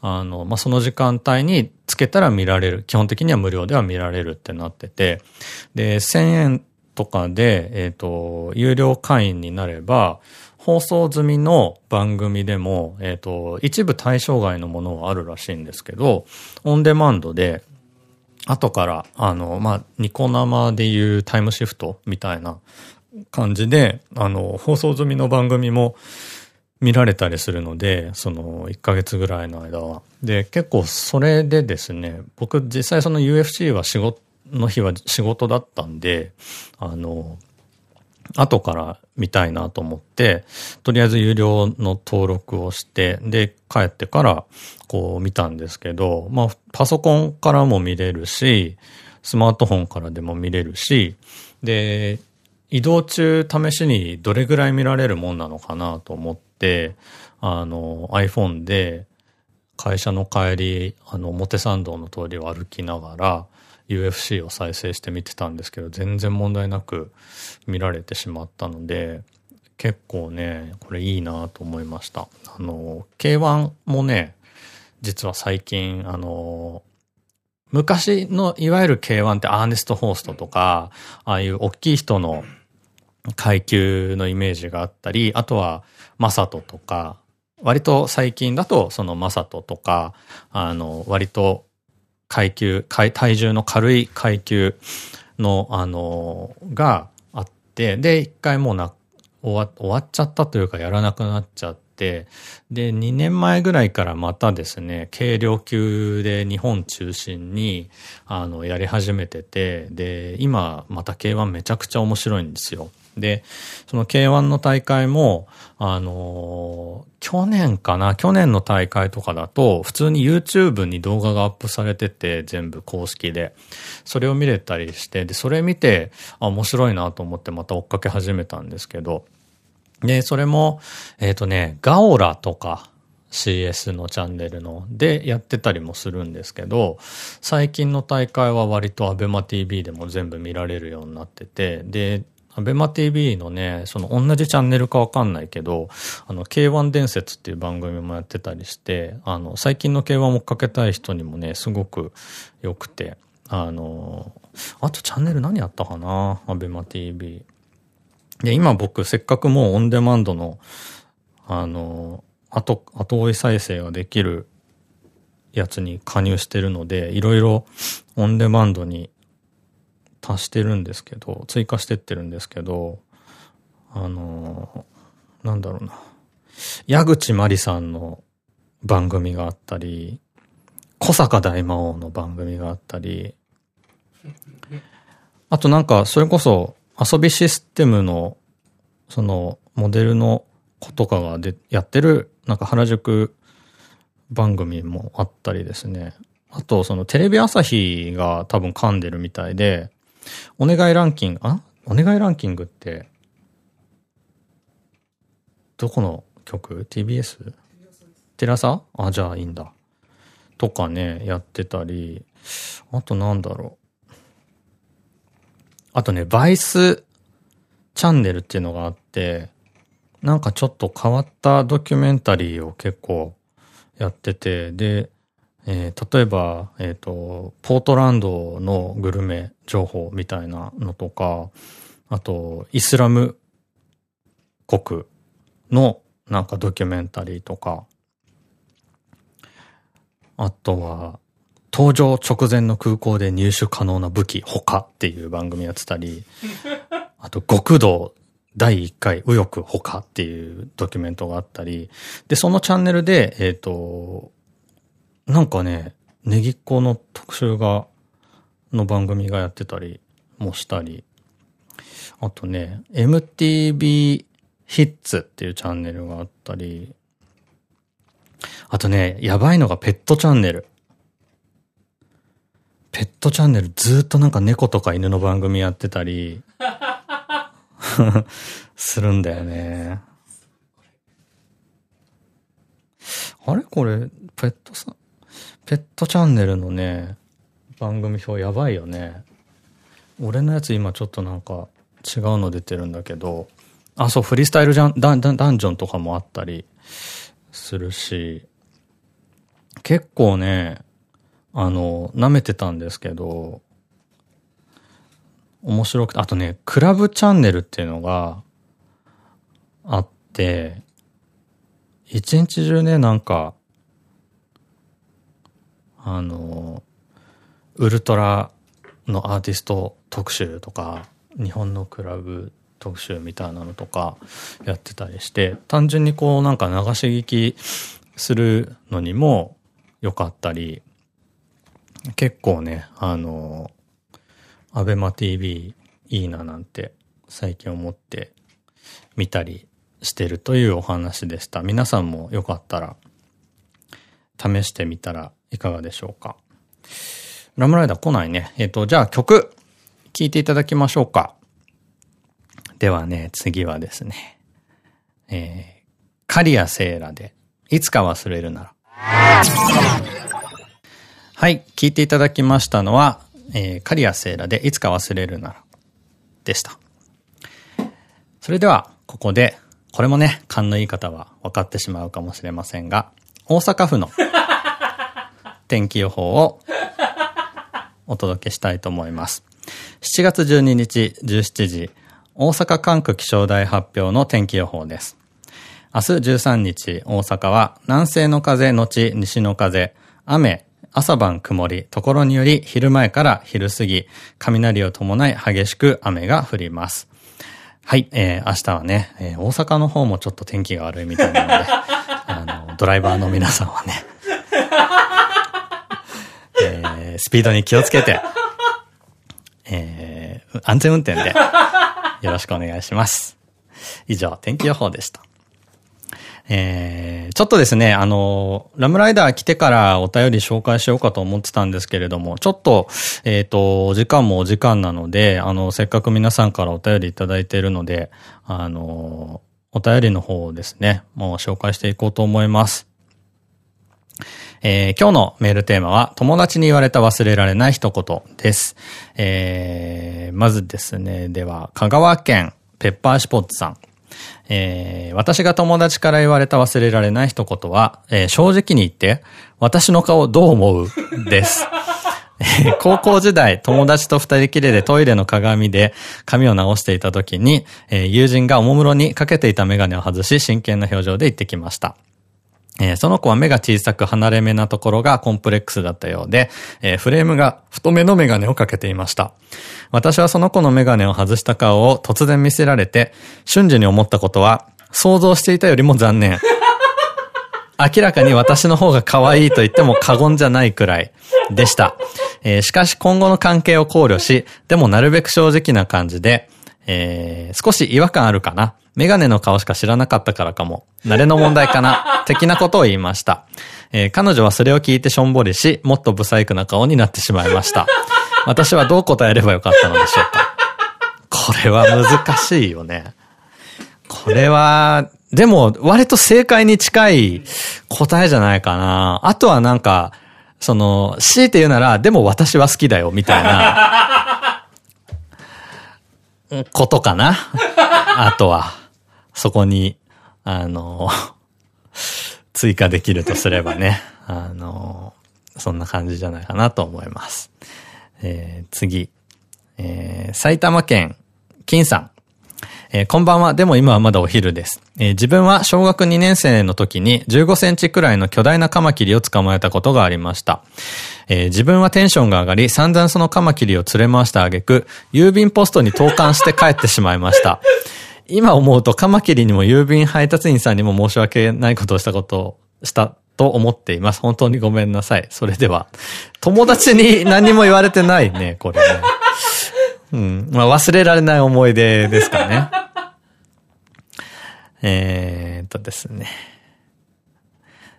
あの、まあ、その時間帯につけたら見られる。基本的には無料では見られるってなってて、で、1000円とかで、えっ、ー、と、有料会員になれば、放送済みの番組でも、えっ、ー、と、一部対象外のものはあるらしいんですけど、オンデマンドで、後から、あの、まあ、ニコ生でいうタイムシフトみたいな感じで、あの、放送済みの番組も見られたりするので、その1ヶ月ぐらいの間は。で、結構それでですね、僕実際その UFC は仕事、の日は仕事だったんで、あの、後から見たいなと思って、とりあえず有料の登録をして、で、帰ってからこう見たんですけど、まあ、パソコンからも見れるし、スマートフォンからでも見れるし、で、移動中試しにどれぐらい見られるもんなのかなと思って、あの、iPhone で会社の帰り、あの、表参道の通りを歩きながら、UFC を再生して見てたんですけど、全然問題なく見られてしまったので、結構ね、これいいなと思いました。あの、K1 もね、実は最近、あの、昔のいわゆる K1 ってアーネスト・ホーストとか、ああいう大きい人の階級のイメージがあったり、あとはマサトとか、割と最近だとそのマサトとか、あの、割と階級、体重の軽い階級の、あの、があって、で、一回もうな、終わっちゃったというかやらなくなっちゃって、で、2年前ぐらいからまたですね、軽量級で日本中心に、あの、やり始めてて、で、今また K1 めちゃくちゃ面白いんですよ。で、その K1 の大会も、あのー、去年かな去年の大会とかだと、普通に YouTube に動画がアップされてて、全部公式で。それを見れたりして、で、それ見て、あ、面白いなと思ってまた追っかけ始めたんですけど、で、それも、えっ、ー、とね、ガオラとか、CS のチャンネルのでやってたりもするんですけど、最近の大会は割と ABEMATV でも全部見られるようになってて、で、アベマ TV のね、その同じチャンネルかわかんないけど、あの、K1 伝説っていう番組もやってたりして、あの、最近の K1 もかけたい人にもね、すごく良くて、あの、あとチャンネル何やったかな？アベマ TV。で、今僕せっかくもうオンデマンドの、あの、後、後追い再生ができるやつに加入してるので、いろいろオンデマンドに足してるんですけど、追加してってるんですけど、あのー、なんだろうな。矢口まりさんの番組があったり、小坂大魔王の番組があったり、あとなんか、それこそ遊びシステムの、その、モデルの子とかがで、やってる、なんか原宿番組もあったりですね。あと、そのテレビ朝日が多分噛んでるみたいで、お願いランキング、あ？お願いランキングって、どこの曲 ?TBS? テラサ？あ、じゃあいいんだ。とかね、やってたり、あとなんだろう。あとね、バイスチャンネルっていうのがあって、なんかちょっと変わったドキュメンタリーを結構やってて、で、えー、例えば、えっ、ー、と、ポートランドのグルメ情報みたいなのとか、あと、イスラム国のなんかドキュメンタリーとか、あとは、登場直前の空港で入手可能な武器、他っていう番組やってたり、<laughs> あと、極道第1回右翼他っていうドキュメントがあったり、で、そのチャンネルで、えっ、ー、と、なんかね、ネギっ子の特集が、の番組がやってたりもしたり、あとね、MTV ヒッツっていうチャンネルがあったり、あとね、やばいのがペットチャンネル。ペットチャンネルずっとなんか猫とか犬の番組やってたり、<laughs> するんだよね。あれこれ、ペットさん、ペットチャンネルのね、番組表やばいよね。俺のやつ今ちょっとなんか違うの出てるんだけど、あ、そう、フリースタイルジャンダンダンジョンとかもあったりするし、結構ね、あの、舐めてたんですけど、面白くて、あとね、クラブチャンネルっていうのがあって、一日中ね、なんか、あの、ウルトラのアーティスト特集とか、日本のクラブ特集みたいなのとかやってたりして、単純にこうなんか流し聞きするのにも良かったり、結構ね、あの、アベマ TV いいななんて最近思って見たりしてるというお話でした。皆さんもよかったら試してみたらいかがでしょうか？ラムライダー来ないね。えっ、ー、と、じゃあ曲、聴いていただきましょうか。ではね、次はですね、えー、カリアセーラで、いつか忘れるなら。はい、聴いていただきましたのは、えー、カリアセーラで、いつか忘れるなら、でした。それでは、ここで、これもね、勘のいい方は分かってしまうかもしれませんが、大阪府の天気予報をお届けしたいと思います。7月12日17時、大阪管区気象台発表の天気予報です。明日13日、大阪は南西の風後西の風、雨、朝晩曇り、ところにより昼前から昼過ぎ、雷を伴い激しく雨が降ります。はい、えー、明日はね、えー、大阪の方もちょっと天気が悪いみたいなので、<laughs> あの、ドライバーの皆さんはね、えー、スピードに気をつけて、えー、安全運転でよろしくお願いします。以上、天気予報でした。えー、ちょっとですね、あの、ラムライダー来てからお便り紹介しようかと思ってたんですけれども、ちょっと、えっ、ー、と、お時間もお時間なので、あの、せっかく皆さんからお便りいただいているので、あの、お便りの方をですね、もう紹介していこうと思います。えー、今日のメールテーマは、友達に言われた忘れられない一言です。えー、まずですね、では、香川県ペッパーシポッツさん。えー、私が友達から言われた忘れられない一言は、えー、正直に言って、私の顔どう思う？です。<laughs> 高校時代、友達と二人きりでトイレの鏡で髪を直していた時に、えー、友人がおもむろにかけていたメガネを外し、真剣な表情で言ってきました。えー、その子は目が小さく離れ目なところがコンプレックスだったようで、えー、フレームが太めのメガネをかけていました。私はその子のメガネを外した顔を突然見せられて、瞬時に思ったことは、想像していたよりも残念。<laughs> 明らかに私の方が可愛いと言っても過言じゃないくらいでした。えー、しかし今後の関係を考慮し、でもなるべく正直な感じで、えー、少し違和感あるかな。メガネの顔しか知らなかったからかも。慣れの問題かな。的なことを言いました。えー、彼女はそれを聞いてしょんぼりし、もっと不細工な顔になってしまいました。私はどう答えればよかったのでしょうか。これは難しいよね。これは、でも、割と正解に近い答えじゃないかな。あとはなんか、その、強いて言うなら、でも私は好きだよ、みたいな、ことかな？<laughs> あとは。そこに、あの、<laughs> 追加できるとすればね、あの、そんな感じじゃないかなと思います。えー、次。えー、埼玉県、金さん。えー、こんばんは。でも今はまだお昼です。えー、自分は小学2年生の時に15センチくらいの巨大なカマキリを捕まえたことがありました。えー、自分はテンションが上がり、散々そのカマキリを連れ回した挙句、郵便ポストに投函して帰ってしまいました。<laughs> 今思うとカマキリにも郵便配達員さんにも申し訳ないことをしたことをしたと思っています。本当にごめんなさい。それでは、友達に何も言われてないね、これね。うん。まあ忘れられない思い出ですかね。<laughs> えっとですね。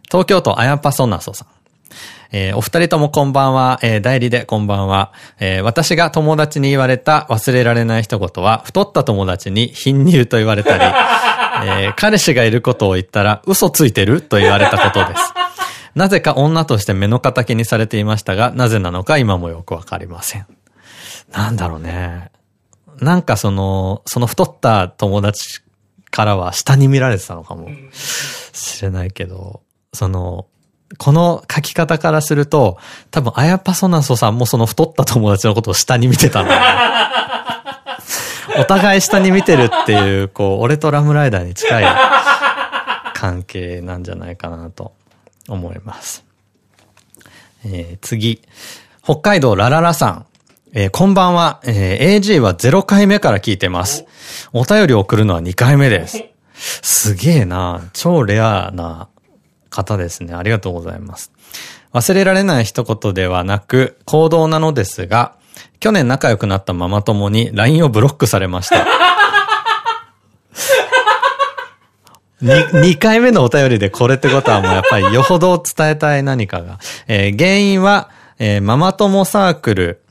東京都あやぱそなそさん。えー、お二人ともこんばんは、えー、代理でこんばんは。えー、私が友達に言われた忘れられない一言は、太った友達に貧乳と言われたり、<laughs> え彼氏がいることを言ったら嘘ついてると言われたことです。なぜか女として目の敵にされていましたが、なぜなのか今もよくわかりません。なんだろうね。なんかその、その太った友達からは下に見られてたのかもしれないけど、その、この書き方からすると、多分、あやパソナソさんもその太った友達のことを下に見てたの。<laughs> お互い下に見てるっていう、こう、俺とラムライダーに近い関係なんじゃないかなと思います。えー、次。北海道ラララさん。えー、こんばんは。えー、AG は0回目から聞いてます。お便り送るのは2回目です。すげえな超レアな方ですね。ありがとうございます。忘れられない一言ではなく、行動なのですが、去年仲良くなったママ友に LINE をブロックされました。2, 回目のお便りでこれってことはもうやっぱりよほど伝えたい何かが。えー、原因は、えー、ママ友サークル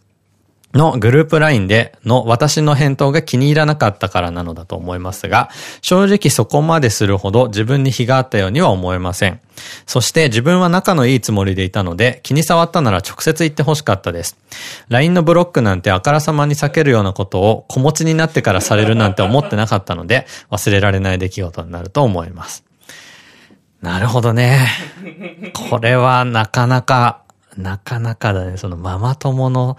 のグループ LINE での私の返答が気に入らなかったからなのだと思いますが、正直そこまでするほど自分に非があったようには思えません。そして自分は仲のいいつもりでいたので、気に障ったなら直接言ってほしかったです。LINE のブロックなんてあからさまに避けるようなことを子持ちになってからされるなんて思ってなかったので、忘れられない出来事になると思います。なるほどね。これはなかなかなかなかだね。そのママ友の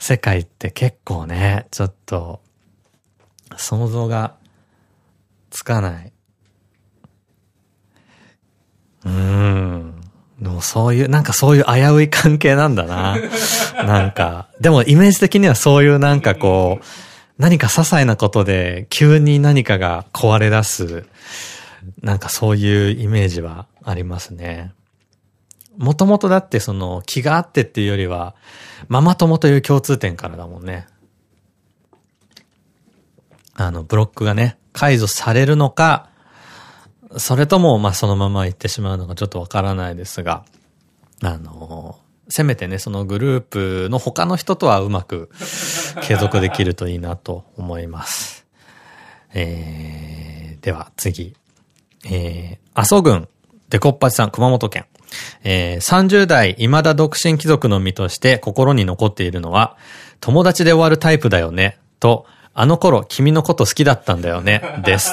世界って結構ね、ちょっと、想像がつかない。うーん。でもそういう、なんかそういう危うい関係なんだな。<laughs> なんか、でもイメージ的にはそういうなんかこう、何か些細なことで急に何かが壊れ出す、なんかそういうイメージはありますね。もともとだってその気があってっていうよりは、ママ友という共通点からだもんね。あの、ブロックがね、解除されるのか、それとも、ま、そのまま行ってしまうのかちょっとわからないですが、あの、せめてね、そのグループの他の人とはうまく継続できるといいなと思います。えー、では次。えー、阿蘇郡、デコッパチさん、熊本県。えー、30代未だ独身貴族の身として心に残っているのは、友達で終わるタイプだよね、と、あの頃君のこと好きだったんだよね、です。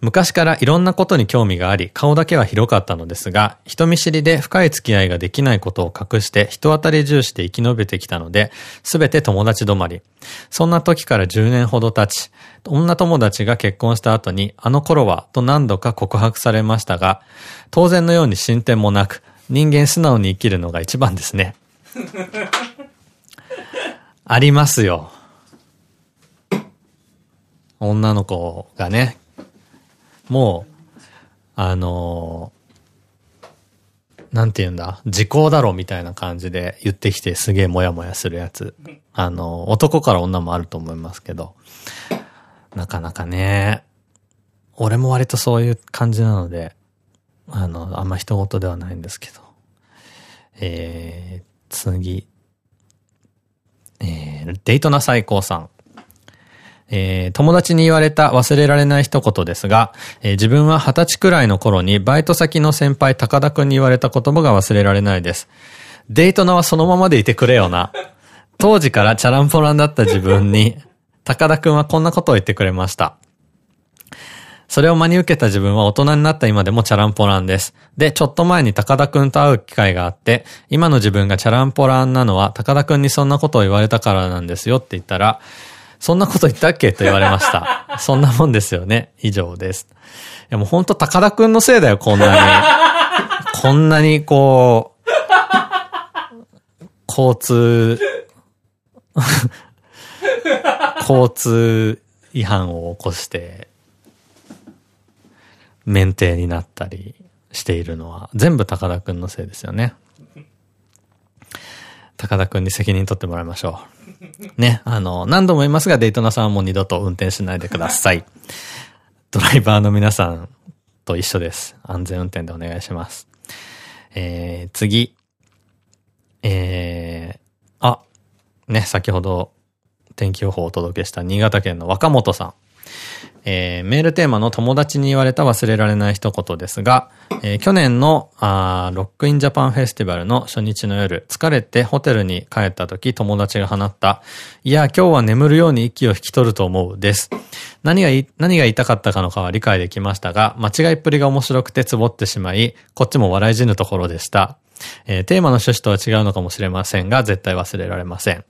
昔からいろんなことに興味があり、顔だけは広かったのですが、人見知りで深い付き合いができないことを隠して人当たり重視で生き延びてきたので、すべて友達止まり。そんな時から10年ほど経ち、女友達が結婚した後に、あの頃は、と何度か告白されましたが、当然のように進展もなく、人間素直に生きるのが一番ですね。<laughs> ありますよ。女の子がね、もう、あのなんて言うんだ、時効だろみたいな感じで言ってきてすげえモヤモヤするやつ。あの、男から女もあると思いますけど、なかなかね、俺も割とそういう感じなので、あの、あんま人事ではないんですけど。えー、次。えー、デイトナ最高さん。えー、友達に言われた忘れられない一言ですが、えー、自分は二十歳くらいの頃にバイト先の先輩高田くんに言われた言葉が忘れられないです。デートナはそのままでいてくれよな。当時からチャランポランだった自分に、高田くんはこんなことを言ってくれました。それを真に受けた自分は大人になった今でもチャランポランです。で、ちょっと前に高田くんと会う機会があって、今の自分がチャランポランなのは高田くんにそんなことを言われたからなんですよって言ったら、そんなこと言ったっけ？と言われました。<laughs> そんなもんですよね。以上です。いやもうほんと高田くんのせいだよ、こんなに。こんなにこう、交通、交通違反を起こして、免停になったりしているのは、全部高田くんのせいですよね。高田くんに責任取ってもらいましょう。<laughs> ね、あの、何度も言いますが、デイトナさんはもう二度と運転しないでください。<laughs> ドライバーの皆さんと一緒です。安全運転でお願いします。えー、次。えー、あ、ね、先ほど天気予報をお届けした新潟県の若本さん。えー、メールテーマの友達に言われた忘れられない一言ですが、えー、去年のあロックインジャパンフェスティバルの初日の夜、疲れてホテルに帰った時友達が放った、いや、今日は眠るように息を引き取ると思うです。何が何が言いたかったかのかは理解できましたが、間違いっぷりが面白くてつぼってしまい、こっちも笑い死ぬところでした。えー、テーマの趣旨とは違うのかもしれませんが、絶対忘れられません。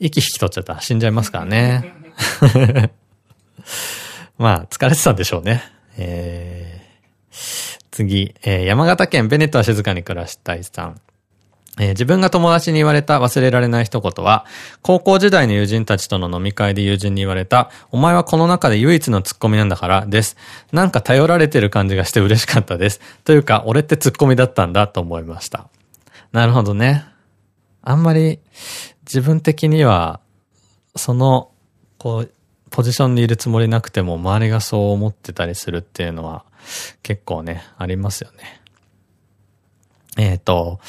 息引き取っちゃった死んじゃいますからね。<laughs> まあ、疲れてたんでしょうね。えー、次、えー、山形県ベネットは静かに暮らしたいさん。えー自分が友達に言われた忘れられない一言は、高校時代の友人たちとの飲み会で友人に言われた、お前はこの中で唯一のツッコミなんだから、です。なんか頼られてる感じがして嬉しかったです。というか、俺ってツッコミだったんだと思いました。なるほどね。あんまり、自分的には、その、こう、ポジションにいるつもりなくても、周りがそう思ってたりするっていうのは、結構ね、ありますよね。えっ、と、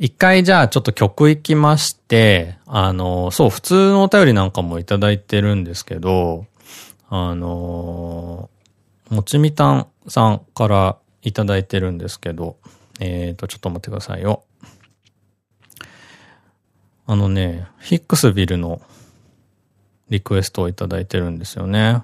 一回じゃあちょっと曲行きまして、あの、そう、普通のお便りなんかもいただいてるんですけど、あの、もちみたんさんからいただいてるんですけど、えっ、と、ちょっと待ってくださいよ。あのね、ヒックスビルのリクエストをいただいてるんですよね。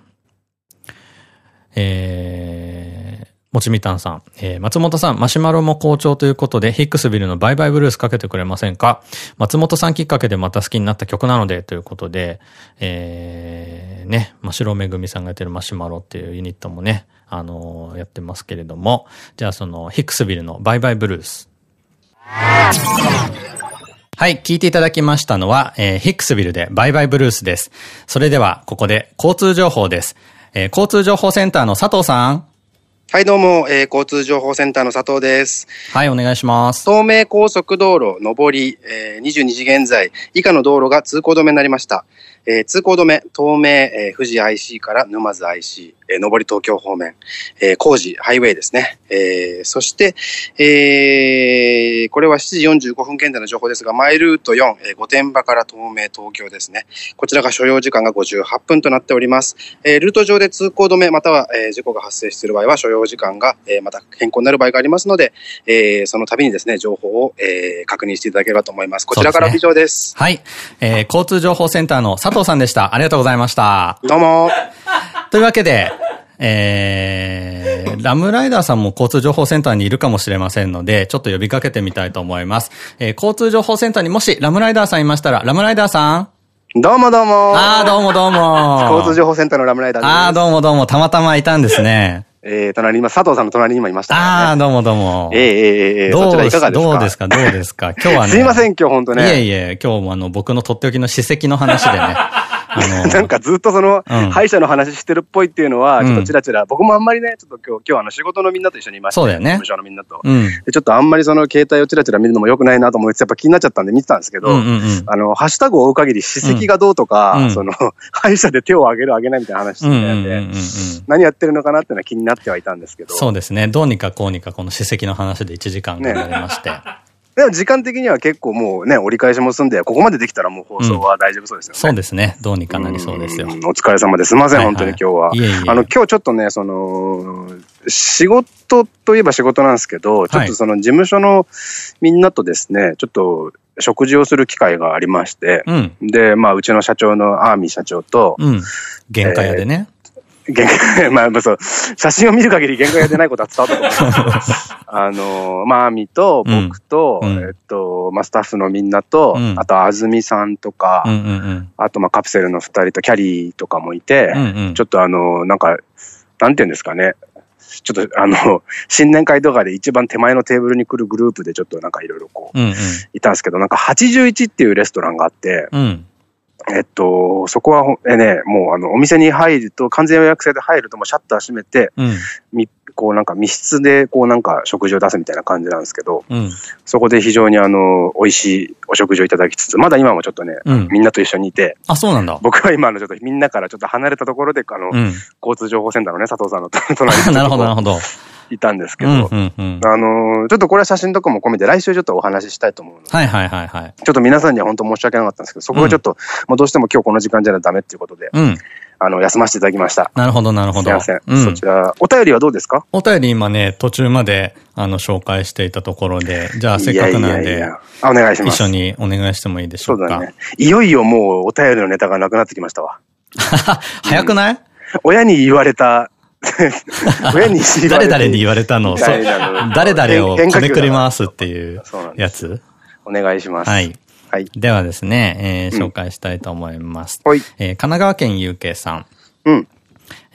えー、もちみたんさん、えー、松本さん、マシュマロも好調ということで、ヒックスビルのバイバイブルースかけてくれませんか？松本さんきっかけでまた好きになった曲なので、ということで、えー、ね、マシュロめぐみさんがやってるマシュマロっていうユニットもね、あのーやってますけれども、じゃあその、ヒックスビルのバイバイブルース。はい、聞いていただきましたのは、えーヒックスビルでバイバイブルースです。それでは、ここで交通情報です。えー交通情報センターの佐藤さん。はい、どうも、えー交通情報センターの佐藤です。はい、お願いします。東名高速道路上り、えー22時現在、以下の道路が通行止めになりました。えー通行止め、東名、えー富士 IC から沼津 IC、えー上り東京方面、えー工事、ハイウェイですね。えーそして、えーこれは7時45分現在の情報ですが、マイルート4、えー御殿場から東名東京ですね。こちらが所要時間が58分となっております。えールート上で通行止め、または、えー事故が発生している場合は、所要時間が、えーまた変更になる場合がありますので、えーその度にですね、情報を、えー確認していただければと思います。こちらからは以上です。はい、えー交通情報センターの佐藤さんでした。ありがとうございました。どうも。というわけで、えー、ラムライダーさんも交通情報センターにいるかもしれませんので、ちょっと呼びかけてみたいと思います。えー交通情報センターにもしラムライダーさんいましたら、ラムライダーさんどうもどうも。あー、どうもどうも。<laughs> 交通情報センターのラムライダーです。あー、どうもどうも、たまたまいたんですね。えー、隣に今、佐藤さんの隣に今いましたね。あー、どうもどうも。えー、えー、えー、どそうちらいですかがですか？どうですか？どうですか？今日はね。<laughs> すいません、今日本当ね。いえいえ、今日もあの、僕のとっておきの史跡の話でね。<laughs> なんかずっとその、うん歯医者の話してるっぽいっていうのは、うんちょっとちらちら、僕もあんまりね、ちょっと今日、今日あの仕事のみんなと一緒にいました。そうだよね事務所のみんなと。うん。でちょっとあんまりその携帯をちらちら見るのも良くないなと思って、やっぱ気になっちゃったんで見てたんですけど。あの、ハッシュタグを追う限り、史跡がどうとか、うんその、歯医者で手を挙げる挙げないみたいな話してうんたんで、うんうんうんうん。何やってるのかなっていうのは気になってはいたんですけど、そうですね。どうにかこうにかこの史跡の話で1時間かかりまして。でも時間的には結構もうね、折り返しも済んで、ここまでできたらもう放送は大丈夫そうですよね。そうですね。どうにかなりそうですよ。んお疲れ様です。すみません、はいはい本当に今日は。いえいえあの、今日ちょっとね、その、仕事といえば仕事なんですけど、ちょっとその事務所のみんなとですね、ちょっと食事をする機会がありまして、うん。で、まあ、うちの社長のアーミー社長と、うん。限界屋でね。限界、<laughs> まあ、そう、写真を見る限り限界が出ないことは伝わったと思うんですけど、<laughs> あの、まあ、アーミーと僕と、うんうんえっと、まあ、スタッフのみんなと、うんあと、安住さんとか、うんうんうん。あと、まあ、カプセルの二人とキャリーとかもいて、うんうん。ちょっとあの、なんか、なんていうんですかね。ちょっとあの、<laughs> 新年会とかで一番手前のテーブルに来るグループでちょっとなんかいろいろこう、うんうん。いたんですけど、なんか81っていうレストランがあって、うん。えっと、そこはほえね、もうあの、お店に入ると、完全予約制で入るともうシャッター閉めて、うん。みこうなんか密室でこうなんか食事を出すみたいな感じなんですけど、うん。そこで非常にあの、美味しいお食事をいただきつつ、まだ今もちょっとね、うんみんなと一緒にいて、あ、そうなんだ。僕は今あのちょっとみんなからちょっと離れたところで、あの、うん。交通情報センターのね、佐藤さんの隣に <laughs> なるほど、なるほど。いたんですけど。あのーちょっとこれは写真とかも込めて来週ちょっとお話ししたいと思うので、はいはいはいはい。ちょっと皆さんには本当申し訳なかったんですけど、そこがちょっと、もうどうしても今日この時間じゃダメっていうことで、うん。あの、休ませていただきました。なるほど、なるほど。すいません。うんそちら、お便りはどうですか？お便り今ね、途中まで、あの、紹介していたところで、じゃあせっかくなんでお願いします。一緒にお願いしてもいいでしょか？そううだね。いよいよもうお便りのネタがなくなってきましたわ。<laughs> 早くない？親に言われた、<laughs> 親に言われた。誰々に言われたの？を、誰々をこねくり回すっていうやつ？お願いします。はい。はい。ではですね、えーうん紹介したいと思います。ほい。えー神奈川県 UK さん。うん。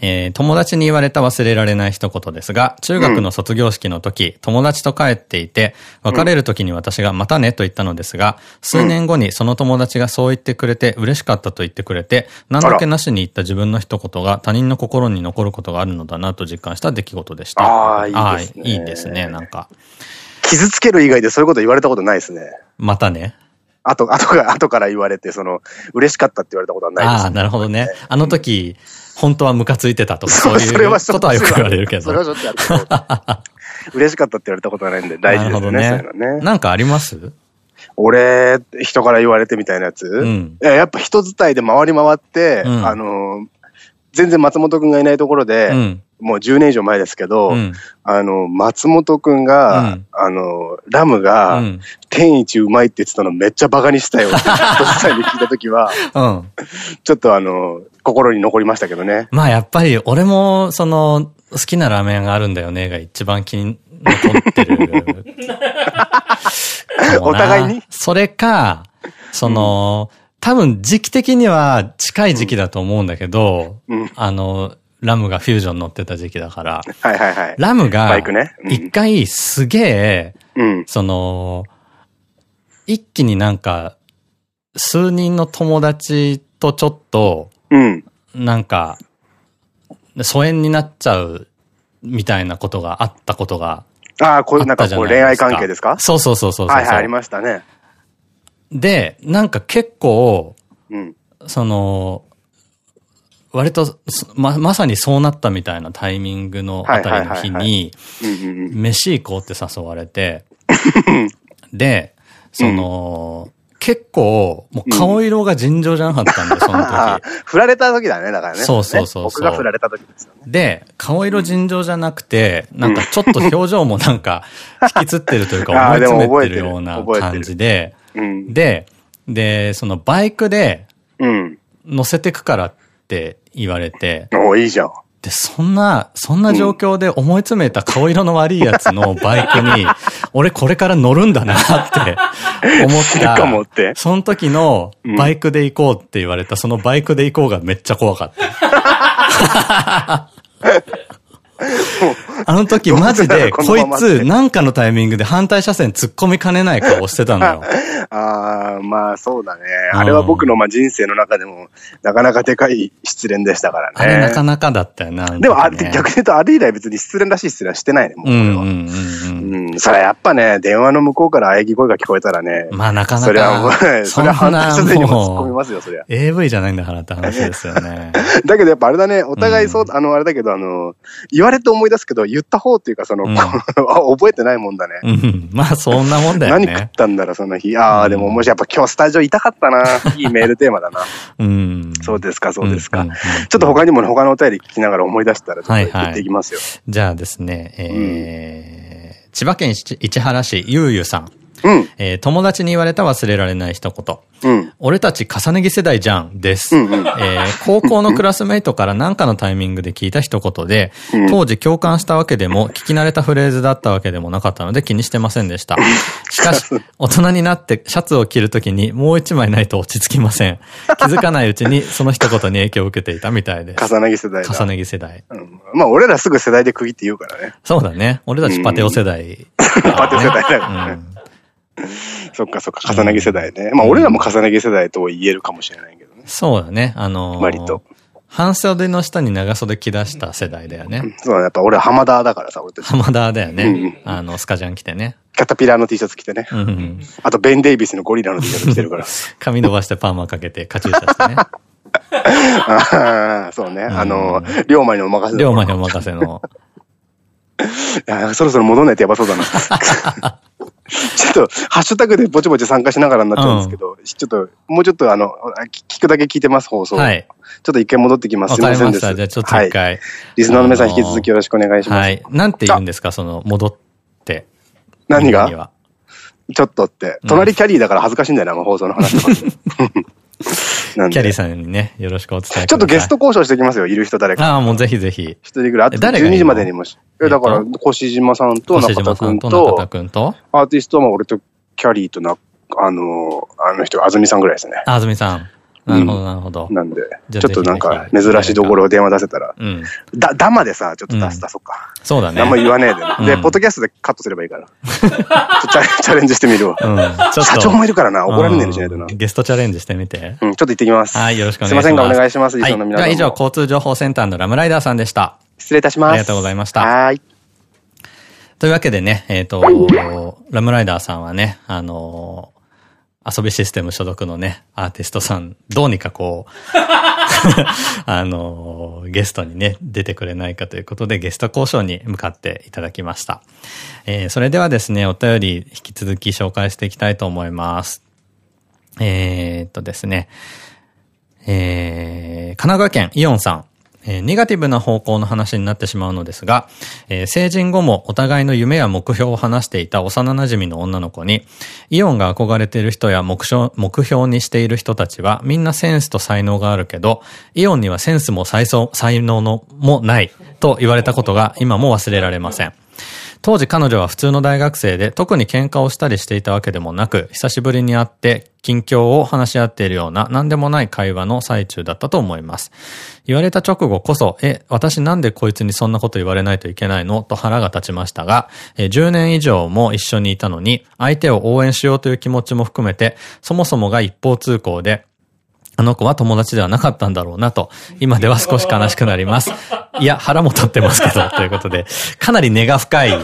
えー友達に言われた忘れられない一言ですが、中学の卒業式の時、友達と帰っていて、別れる時に私がまたねと言ったのですが、数年後にその友達がそう言ってくれて嬉しかったと言ってくれて、何だけなしに言った自分の一言が他人の心に残ることがあるのだなと実感した出来事でした。あーいいですねいいですね、なんか。傷つける以外でそういうこと言われたことないですね。またね。あと、あとから、後から言われて、その、嬉しかったって言われたことはないです、ああ、なるほどね。あの時、本当はムカついてたとか、そういうことはよく言われるけど。それはしょっちゅうあるけど。嬉しかったって言われたことはないんで、大事ですよね。なんかあります？俺、人から言われてみたいなやつ、んいややっぱ人伝いで回り回って、うんあの、全然松本くんがいないところで、うん。もう10年以上前ですけど、うん。あの、松本くんが、うんあの、ラムうが、ん。天一うまいって言ってたのめっちゃバカにしたよって、人伝いに聞いたときは、うん。ちょっとあの、心に残りましたけどね。まあやっぱり俺も、その、好きなラーメン屋があるんだよねが一番気に残ってる。<laughs> お互いに？それか、その、多分時期的には近い時期だと思うんだけど、うんあの、ラムがフュージョン乗ってた時期だから、はいはいはい。ラムが一回すげえ、うん。その、一気になんか、数人の友達とちょっと、うん。なんか、疎遠になっちゃうみたいなことがあったことがああ、こういう、なんあったかこう恋愛じゃないですか。関係ですか？そうそうそうそうそう。はいはい、ありましたね。で、なんか結構、うん。その、割と、そま、まさにそうなったみたいなタイミングのあたりの日に、うんうんうん。飯行こうって誘われて、<laughs> で、その、結構、もう顔色が尋常じゃなかったんで、<laughs> その時。振られた時だね、だからね。そうそうそうそう僕が振られた時ですよね。で、顔色尋常じゃなくて、なんかちょっと表情もなんか、引きつってるというか、思い詰めてるような感じで、うん。で、で、そのバイクでうん。乗せてくからって言われて、おいいじゃん。で、そんな、そんな状況で思い詰めた顔色の悪いやつのバイクに、俺これから乗るんだなって思った。かもってその時のバイクで行こうって言われた、そのバイクで行こうがめっちゃ怖かった。<laughs> あの時マジで、こいつ、なんかのタイミングで反対車線突っ込みかねない顔してたのよ。ああ、まあそうだね。うんあれは僕のまあ人生の中でも、なかなかでかい失恋でしたからね。あれなかなかだったよな。でも、あ逆に言うと、あれ以来別に失恋らしい失恋はしてないね、もうこれは。うんうんうん。それはやっぱね、電話の向こうから喘ぎ声が聞こえたらね、まあなかなか。それは <laughs> それは反対車線にも突っ込みますよ、そりゃ。AV じゃないんだからって話ですよね。<laughs> だけどやっぱあれだね、お互いそう、あの、あれだけど、あの、言われて思い出すけど、言った方っていうか、その、うん <laughs> 覚えてないもんだね。うん。<laughs> まあそんなもんだよ何食っね。たんだろう、その日。ああ、でももしやっぱ今日スタジオ痛かったな。<laughs> いいメールテーマだな。うん。そうですか、そうですか。んんんちょっと他にもね他のお便り聞きながら思い出したら、ちょっとはいはい言っていきますよ。じゃあですね、えー、千葉県市市原市ゆうゆさん。うん、えー友達に言われた忘れられない一言。うん。俺たち重ね着世代じゃんです。うんうんえー高校のクラスメイトから何かのタイミングで聞いた一言で、うん当時共感したわけでも、聞き慣れたフレーズだったわけでもなかったので気にしてませんでした。しかし、<laughs> 大人になってシャツを着るときにもう一枚ないと落ち着きません。気づかないうちにその一言に影響を受けていたみたいです。重ね着世代だ。重ね着世代。うんまあ、俺らすぐ世代で区切って言うからね。そうだね。俺たちパテオ世代。パテ世代だうからね。<laughs> ん。<laughs> そっかそっか、重ね着世代ね。まあ、俺らも重ね着世代と言えるかもしれないけどね。そうだね。あのー割と。半袖の下に長袖着出した世代だよね。そうだね。やっぱ俺は浜田だからさ、俺たち。浜田だようんね。あの、スカジャン着てね。キャタピラーの T シャツ着てね。うんうん。あと、ベン・デイビスのゴリラの T シャツ着てるから。<laughs> 髪伸ばしてパーマかけてカチューシャしてね。<laughs> あーそうね。あの、龍馬にお任せだ龍馬にお任せの。いやそろそろ戻んないとやばそうだな。<laughs> ちょっと、ハッシュタグでぼちぼち参加しながらになっちゃうんですけど、ちょっと、もうちょっとあの、聞くだけ聞いてます、放送。はい。ちょっと一回戻ってきます。わすいませんでした。じゃあちょっと一はい。回。リスナーの皆さん引き続きよろしくお願いします。はい。なんて言うんですかその、戻って。何が？ちょっとって。隣キャリーだから恥ずかしいんだよな、放送の話とか。<laughs> キャリーさんにね、よろしくお伝えください。ちょっとゲスト交渉しておきますよ、いる人誰か。ああ、もうぜひぜひ。一人ぐらい。あと誰がいるの？12時までにもし。え、だから越島さんと越中田くん島さんと中田と、くんと、アーティストはまあ俺とキャリーとな、あの、あの人、安住さんぐらいですね。あずみさん。なるほど、なるほど。なんで、ちょっとなんか珍しいところを電話出せたら。うん。だ、ダマでさ、ちょっと出す、出そうか。そうだね。何も言わねえで。で、ポッドキャストでカットすればいいから。チャレンジしてみるわ。うん。社長もいるからな、怒られねえようにしないとな。ゲストチャレンジしてみて。うん、ちょっと行ってきます。はい、よろしくお願いします。すいませんが、お願いします。はい。では以上、交通情報センターのラムライダーさんでした。失礼いたします。ありがとうございました。はい。というわけでね、えっ、と、ラムライダーさんはね、あの遊びシステム所属のね、アーティストさん、どうにかこう <laughs> あのゲストにね、出てくれないかということで、ゲスト交渉に向かっていただきました。えー、それではですね、お便り引き続き紹介していきたいと思います。えー、っとですね、えー、神奈川県イオンさん。えー、ネガティブな方向の話になってしまうのですが、えー、成人後もお互いの夢や目標を話していた幼馴染の女の子に、イオンが憧れている人や目標目標にしている人たちはみんなセンスと才能があるけど、イオンにはセンスも才能のもないと言われたことが今も忘れられません。当時彼女は普通の大学生で特に喧嘩をしたりしていたわけでもなく、久しぶりに会って近況を話し合っているような何でもない会話の最中だったと思います。言われた直後こそ、え、私なんでこいつにそんなこと言われないといけないの？と腹が立ちましたが、10年以上も一緒にいたのに、相手を応援しようという気持ちも含めて、そもそもが一方通行で、あの子は友達ではなかったんだろうなと、今では少し悲しくなります。いや、腹も立ってますけど、ということで、かなり根が深いで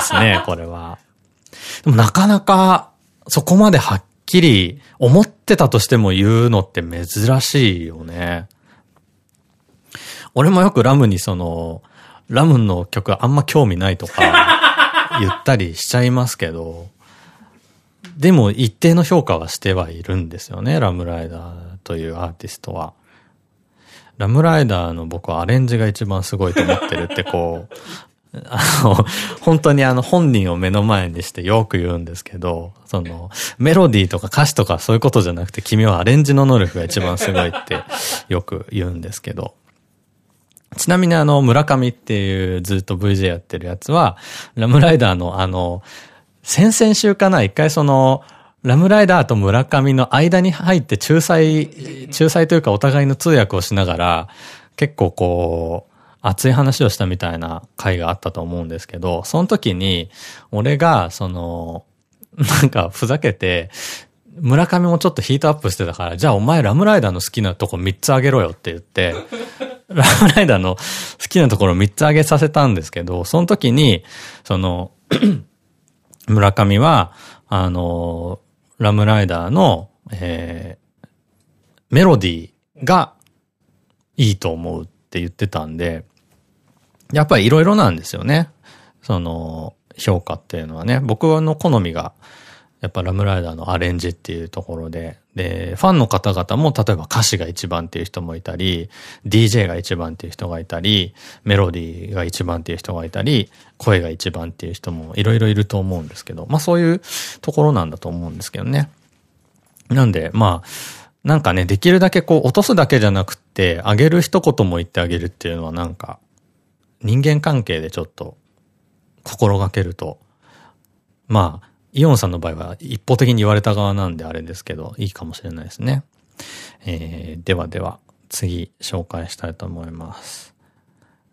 すね、これは。でもなかなか、そこまではっきり思ってたとしても言うのって珍しいよね。俺もよくラムにその、ラムの曲あんま興味ないとか言ったりしちゃいますけど、でも一定の評価はしてはいるんですよね、ラムライダーというアーティストは。ラムライダーの僕はアレンジが一番すごいと思ってるってこう、<laughs> あの、本当にあの本人を目の前にしてよく言うんですけど、その、メロディーとか歌詞とかそういうことじゃなくて君はアレンジの能力が一番すごいってよく言うんですけど。ちなみにあの、村上っていうずっと VJ やってるやつは、ラムライダーのあの、先々週かな、一回その、ラムライダーと村上の間に入って仲裁、仲裁というかお互いの通訳をしながら、結構こう、熱い話をしたみたいな回があったと思うんですけど、その時に、俺が、その、なんかふざけて、村上もちょっとヒートアップしてたから、じゃあお前ラムライダーの好きなとこ3つあげろよって言って、ラムライダーの好きなところ3つあげさせたんですけど、その時に、その村上は、あの、ラムライダーの、えー、メロディーがいいと思うって言ってたんで、やっぱりいろいろなんですよね。その、評価っていうのはね。僕の好みが、やっぱラムライダーのアレンジっていうところで、で、ファンの方々も例えば歌詞が一番っていう人もいたり、DJ が一番っていう人がいたり、メロディーが一番っていう人がいたり、声が一番っていう人もいろいろいると思うんですけど、まあそういうところなんだと思うんですけどね。なんで、まあ、なんかね、できるだけこう落とすだけじゃなくって、あげる一言も言ってあげるっていうのはなんか、人間関係でちょっと心がけると、まあ、イオンさんの場合は一方的に言われた側なんであれですけど、いいかもしれないですね。えー、ではでは、次紹介したいと思います。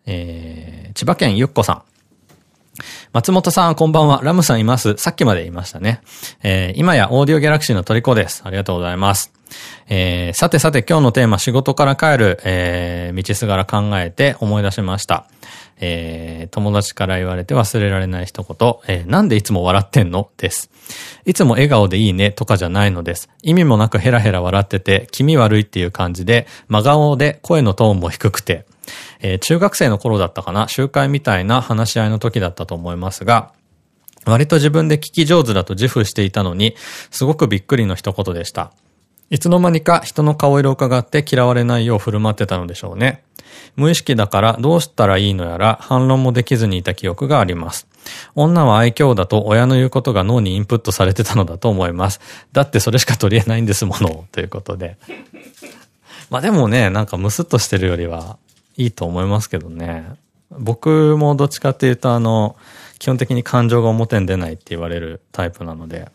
えー、千葉県ゆっこさん。松本さん、こんばんは。ラムさんいます。さっきまでいましたね。えー、今やオーディオギャラクシーの虜です。ありがとうございます。えー、さてさて今日のテーマ仕事から帰る、えー、道すがら考えて思い出しました。えー、友達から言われて忘れられない一言、えー、なんでいつも笑ってんの？です。いつも笑顔でいいね？とかじゃないのです。意味もなくヘラヘラ笑ってて、気味悪いっていう感じで、真顔で声のトーンも低くて、えー、中学生の頃だったかな、集会みたいな話し合いの時だったと思いますが、割と自分で聞き上手だと自負していたのに、すごくびっくりの一言でした。いつの間にか人の顔色を伺って嫌われないよう振る舞ってたのでしょうね。無意識だからどうしたらいいのやら反論もできずにいた記憶があります。女は愛嬌だと親の言うことが脳にインプットされてたのだと思います。だってそれしか取り得ないんですもの、ということで。まあでもね、なんかムスッとしてるよりはいいと思いますけどね。僕もどっちかっていうとあの、基本的に感情が表に出ないって言われるタイプなので、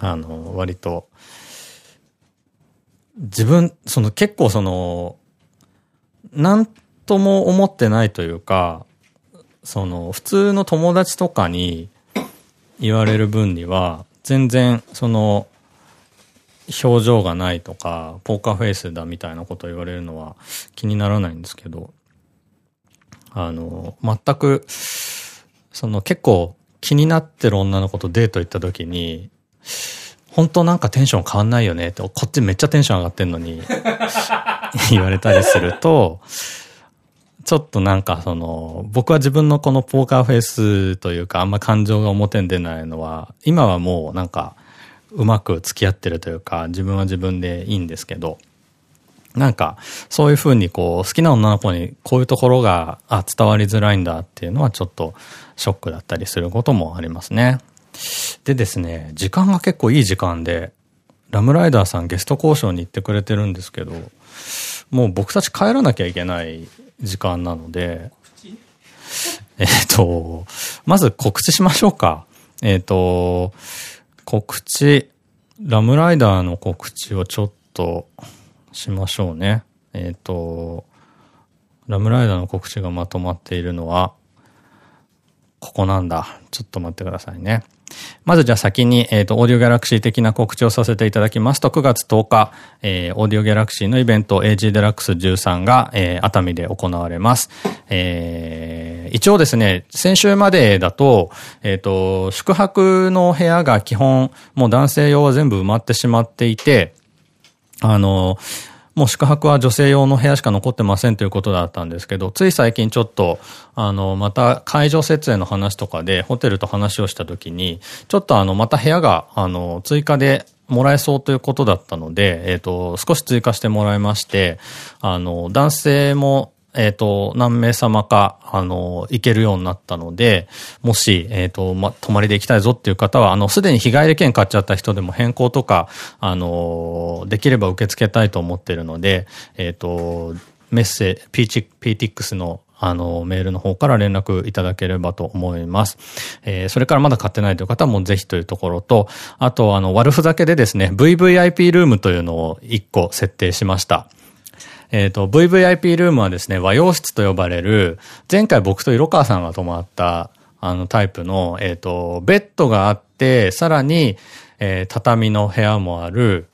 あの、割と自分、その結構その、なんとも思ってないというか、その、普通の友達とかに言われる分には、全然、その、表情がないとか、ポーカーフェイスだみたいなことを言われるのは気にならないんですけど、あの、全く、その結構気になってる女の子とデート行った時に、本当なんかテンション変わんないよねって、こっちめっちゃテンション上がってんのに <laughs> 言われたりすると、ちょっとなんかその、僕は自分のこのポーカーフェイスというかあんま感情が表に出ないのは、今はもうなんかうまく付き合ってるというか、自分は自分でいいんですけど、なんか、そういうふうにこう、好きな女の子にこういうところが、あ、伝わりづらいんだっていうのはちょっとショックだったりすることもありますね。でですね、時間が結構いい時間で、ラムライダーさんゲスト交渉に行ってくれてるんですけど、もう僕たち帰らなきゃいけない時間なので、えっと、まず告知しましょうか。えっと、告知、ラムライダーの告知をちょっとしましょうね。えっ、と、ラムライダーの告知がまとまっているのは、ここなんだ。ちょっと待ってくださいね。まずじゃあ先に、えっ、ー、と、オーディオギャラクシー的な告知をさせていただきますと、9月10日、えー、オーディオギャラクシーのイベント AG デラックス13が、えー、熱海で行われます。えー、一応ですね、先週までだと、えっ、ー、と、宿泊の部屋が基本、もう男性用は全部埋まってしまっていて、あの、もう宿泊は女性用の部屋しか残ってませんということだったんですけど、つい最近ちょっと、あの、また会場設営の話とかでホテルと話をした時に、ちょっとあの、また部屋が、あの、追加でもらえそうということだったので、えっ、ー、と、少し追加してもらいまして、あの、男性もえっ、と、何名様か、あの、行けるようになったので、もし、えっ、ー、と、ま、泊まりで行きたいぞっていう方は、あの、すでに日帰り券買っちゃった人でも変更とか、あの、できれば受け付けたいと思ってるので、えっ、ー、と、メッセージ、p チ PTX のあの、メールの方から連絡いただければと思います。えー、それからまだ買ってないという方もぜひというところと、あと、あの、悪ふざけでですね、VVIP ルームというのを1個設定しました。えっと、VVIP ルームはですね、和洋室と呼ばれる、前回僕と色川さんが泊まった、あのタイプの、えっ、ー、と、ベッドがあって、さらに、えー、畳の部屋もある、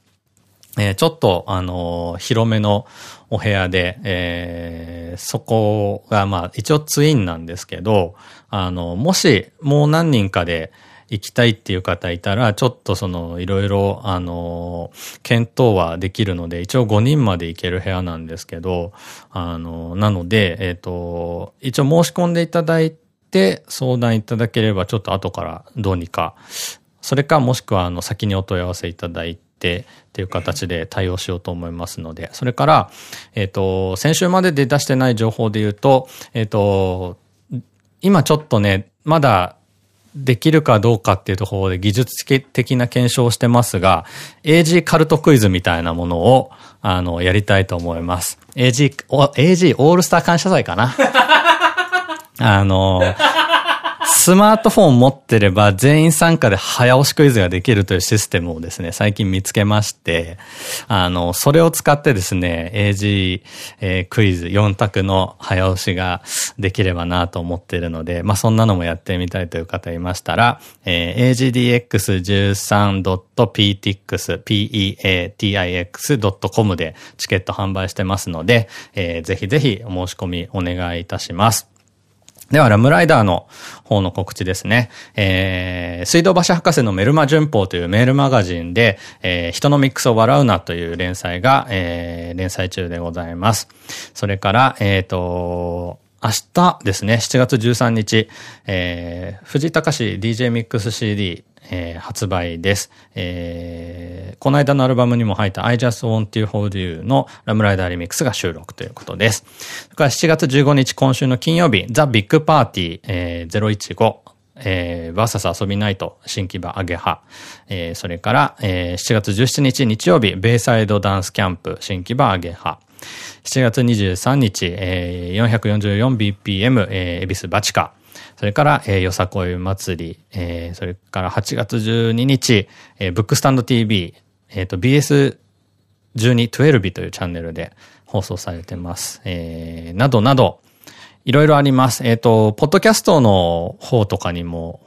えー、ちょっと、あの、広めのお部屋で、えー、そこが、まあ、一応ツインなんですけど、あの、もし、もう何人かで、行きたいっていう方いたら、ちょっとその、いろいろ、あの、検討はできるので、一応5人まで行ける部屋なんですけど、あの、なので、えっ、ー、と、一応申し込んでいただいて、相談いただければ、ちょっと後からどうにか、それかもしくは、あの、先にお問い合わせいただいて、っていう形で対応しようと思いますので、それから、えっ、ー、と、先週までで出してない情報で言うと、えっ、ー、と、今ちょっとね、まだできるかどうかっていうところで技術的な検証をしてますが、AG カルトクイズみたいなものを、あの、やりたいと思います。AG、AG オールスター感謝祭かな <laughs> あの、スマートフォン持ってれば全員参加で早押しクイズができるというシステムをですね、最近見つけまして、あの、それを使ってですね、AG、えー、クイズ4択の早押しができればなと思っているので、まあ、そんなのもやってみたいという方いましたら、えー、agdx13.ptix、p-e-a-t-i-x.com でチケット販売してますので、えー、ぜひぜひお申し込みお願いいたします。では、ラムライダーの方の告知ですね。えー、水道橋博士のメルマ旬報というメールマガジンで、えー、人のミックスを笑うなという連載が、えー、連載中でございます。それから、えっ、ー、と、明日ですね、7月13日、えー、藤井隆 DJ ミックス CD、えー、発売です。えー、この間のアルバムにも入った I Just Want to Hold You のラムライダーリミックスが収録ということです。それから7月15日今週の金曜日、ザ・ビッグパーティー、えー、015、えー、バーサス遊びナイト、新木場アゲハ。えー、それから、えー、7月17日日曜日、ベイサイドダンスキャンプ、新木場アゲハ。7月23日、えー、444bpm、えー、恵比寿バチカ。それから、えー、よさこい祭り、えー、それから8月12日、えー、ブックスタンド TV、えっ、ー、と、BS 12、12というチャンネルで放送されてます。えー、などなど、いろいろあります。えっ、ー、と、ポッドキャストの方とかにも、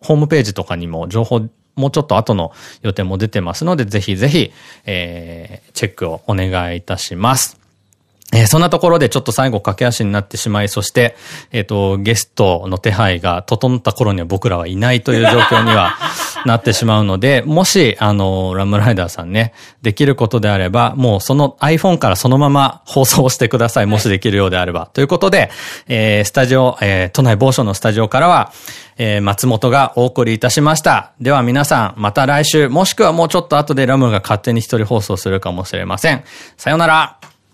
ホームページとかにも情報、もうちょっと後の予定も出てますので、ぜひぜひ、えー、チェックをお願いいたします。えー、そんなところでちょっと最後駆け足になってしまい、そして、えっ、ー、と、ゲストの手配が整った頃には僕らはいないという状況にはなってしまうので、<laughs> もし、あの、ラムライダーさんね、できることであれば、もうその iPhone からそのまま放送してください。もしできるようであれば。ということで、えー、スタジオ、えー、都内某所のスタジオからは、えー、松本がお送りいたしました。では皆さん、また来週、もしくはもうちょっと後でラムが勝手に一人放送するかもしれません。さよなら。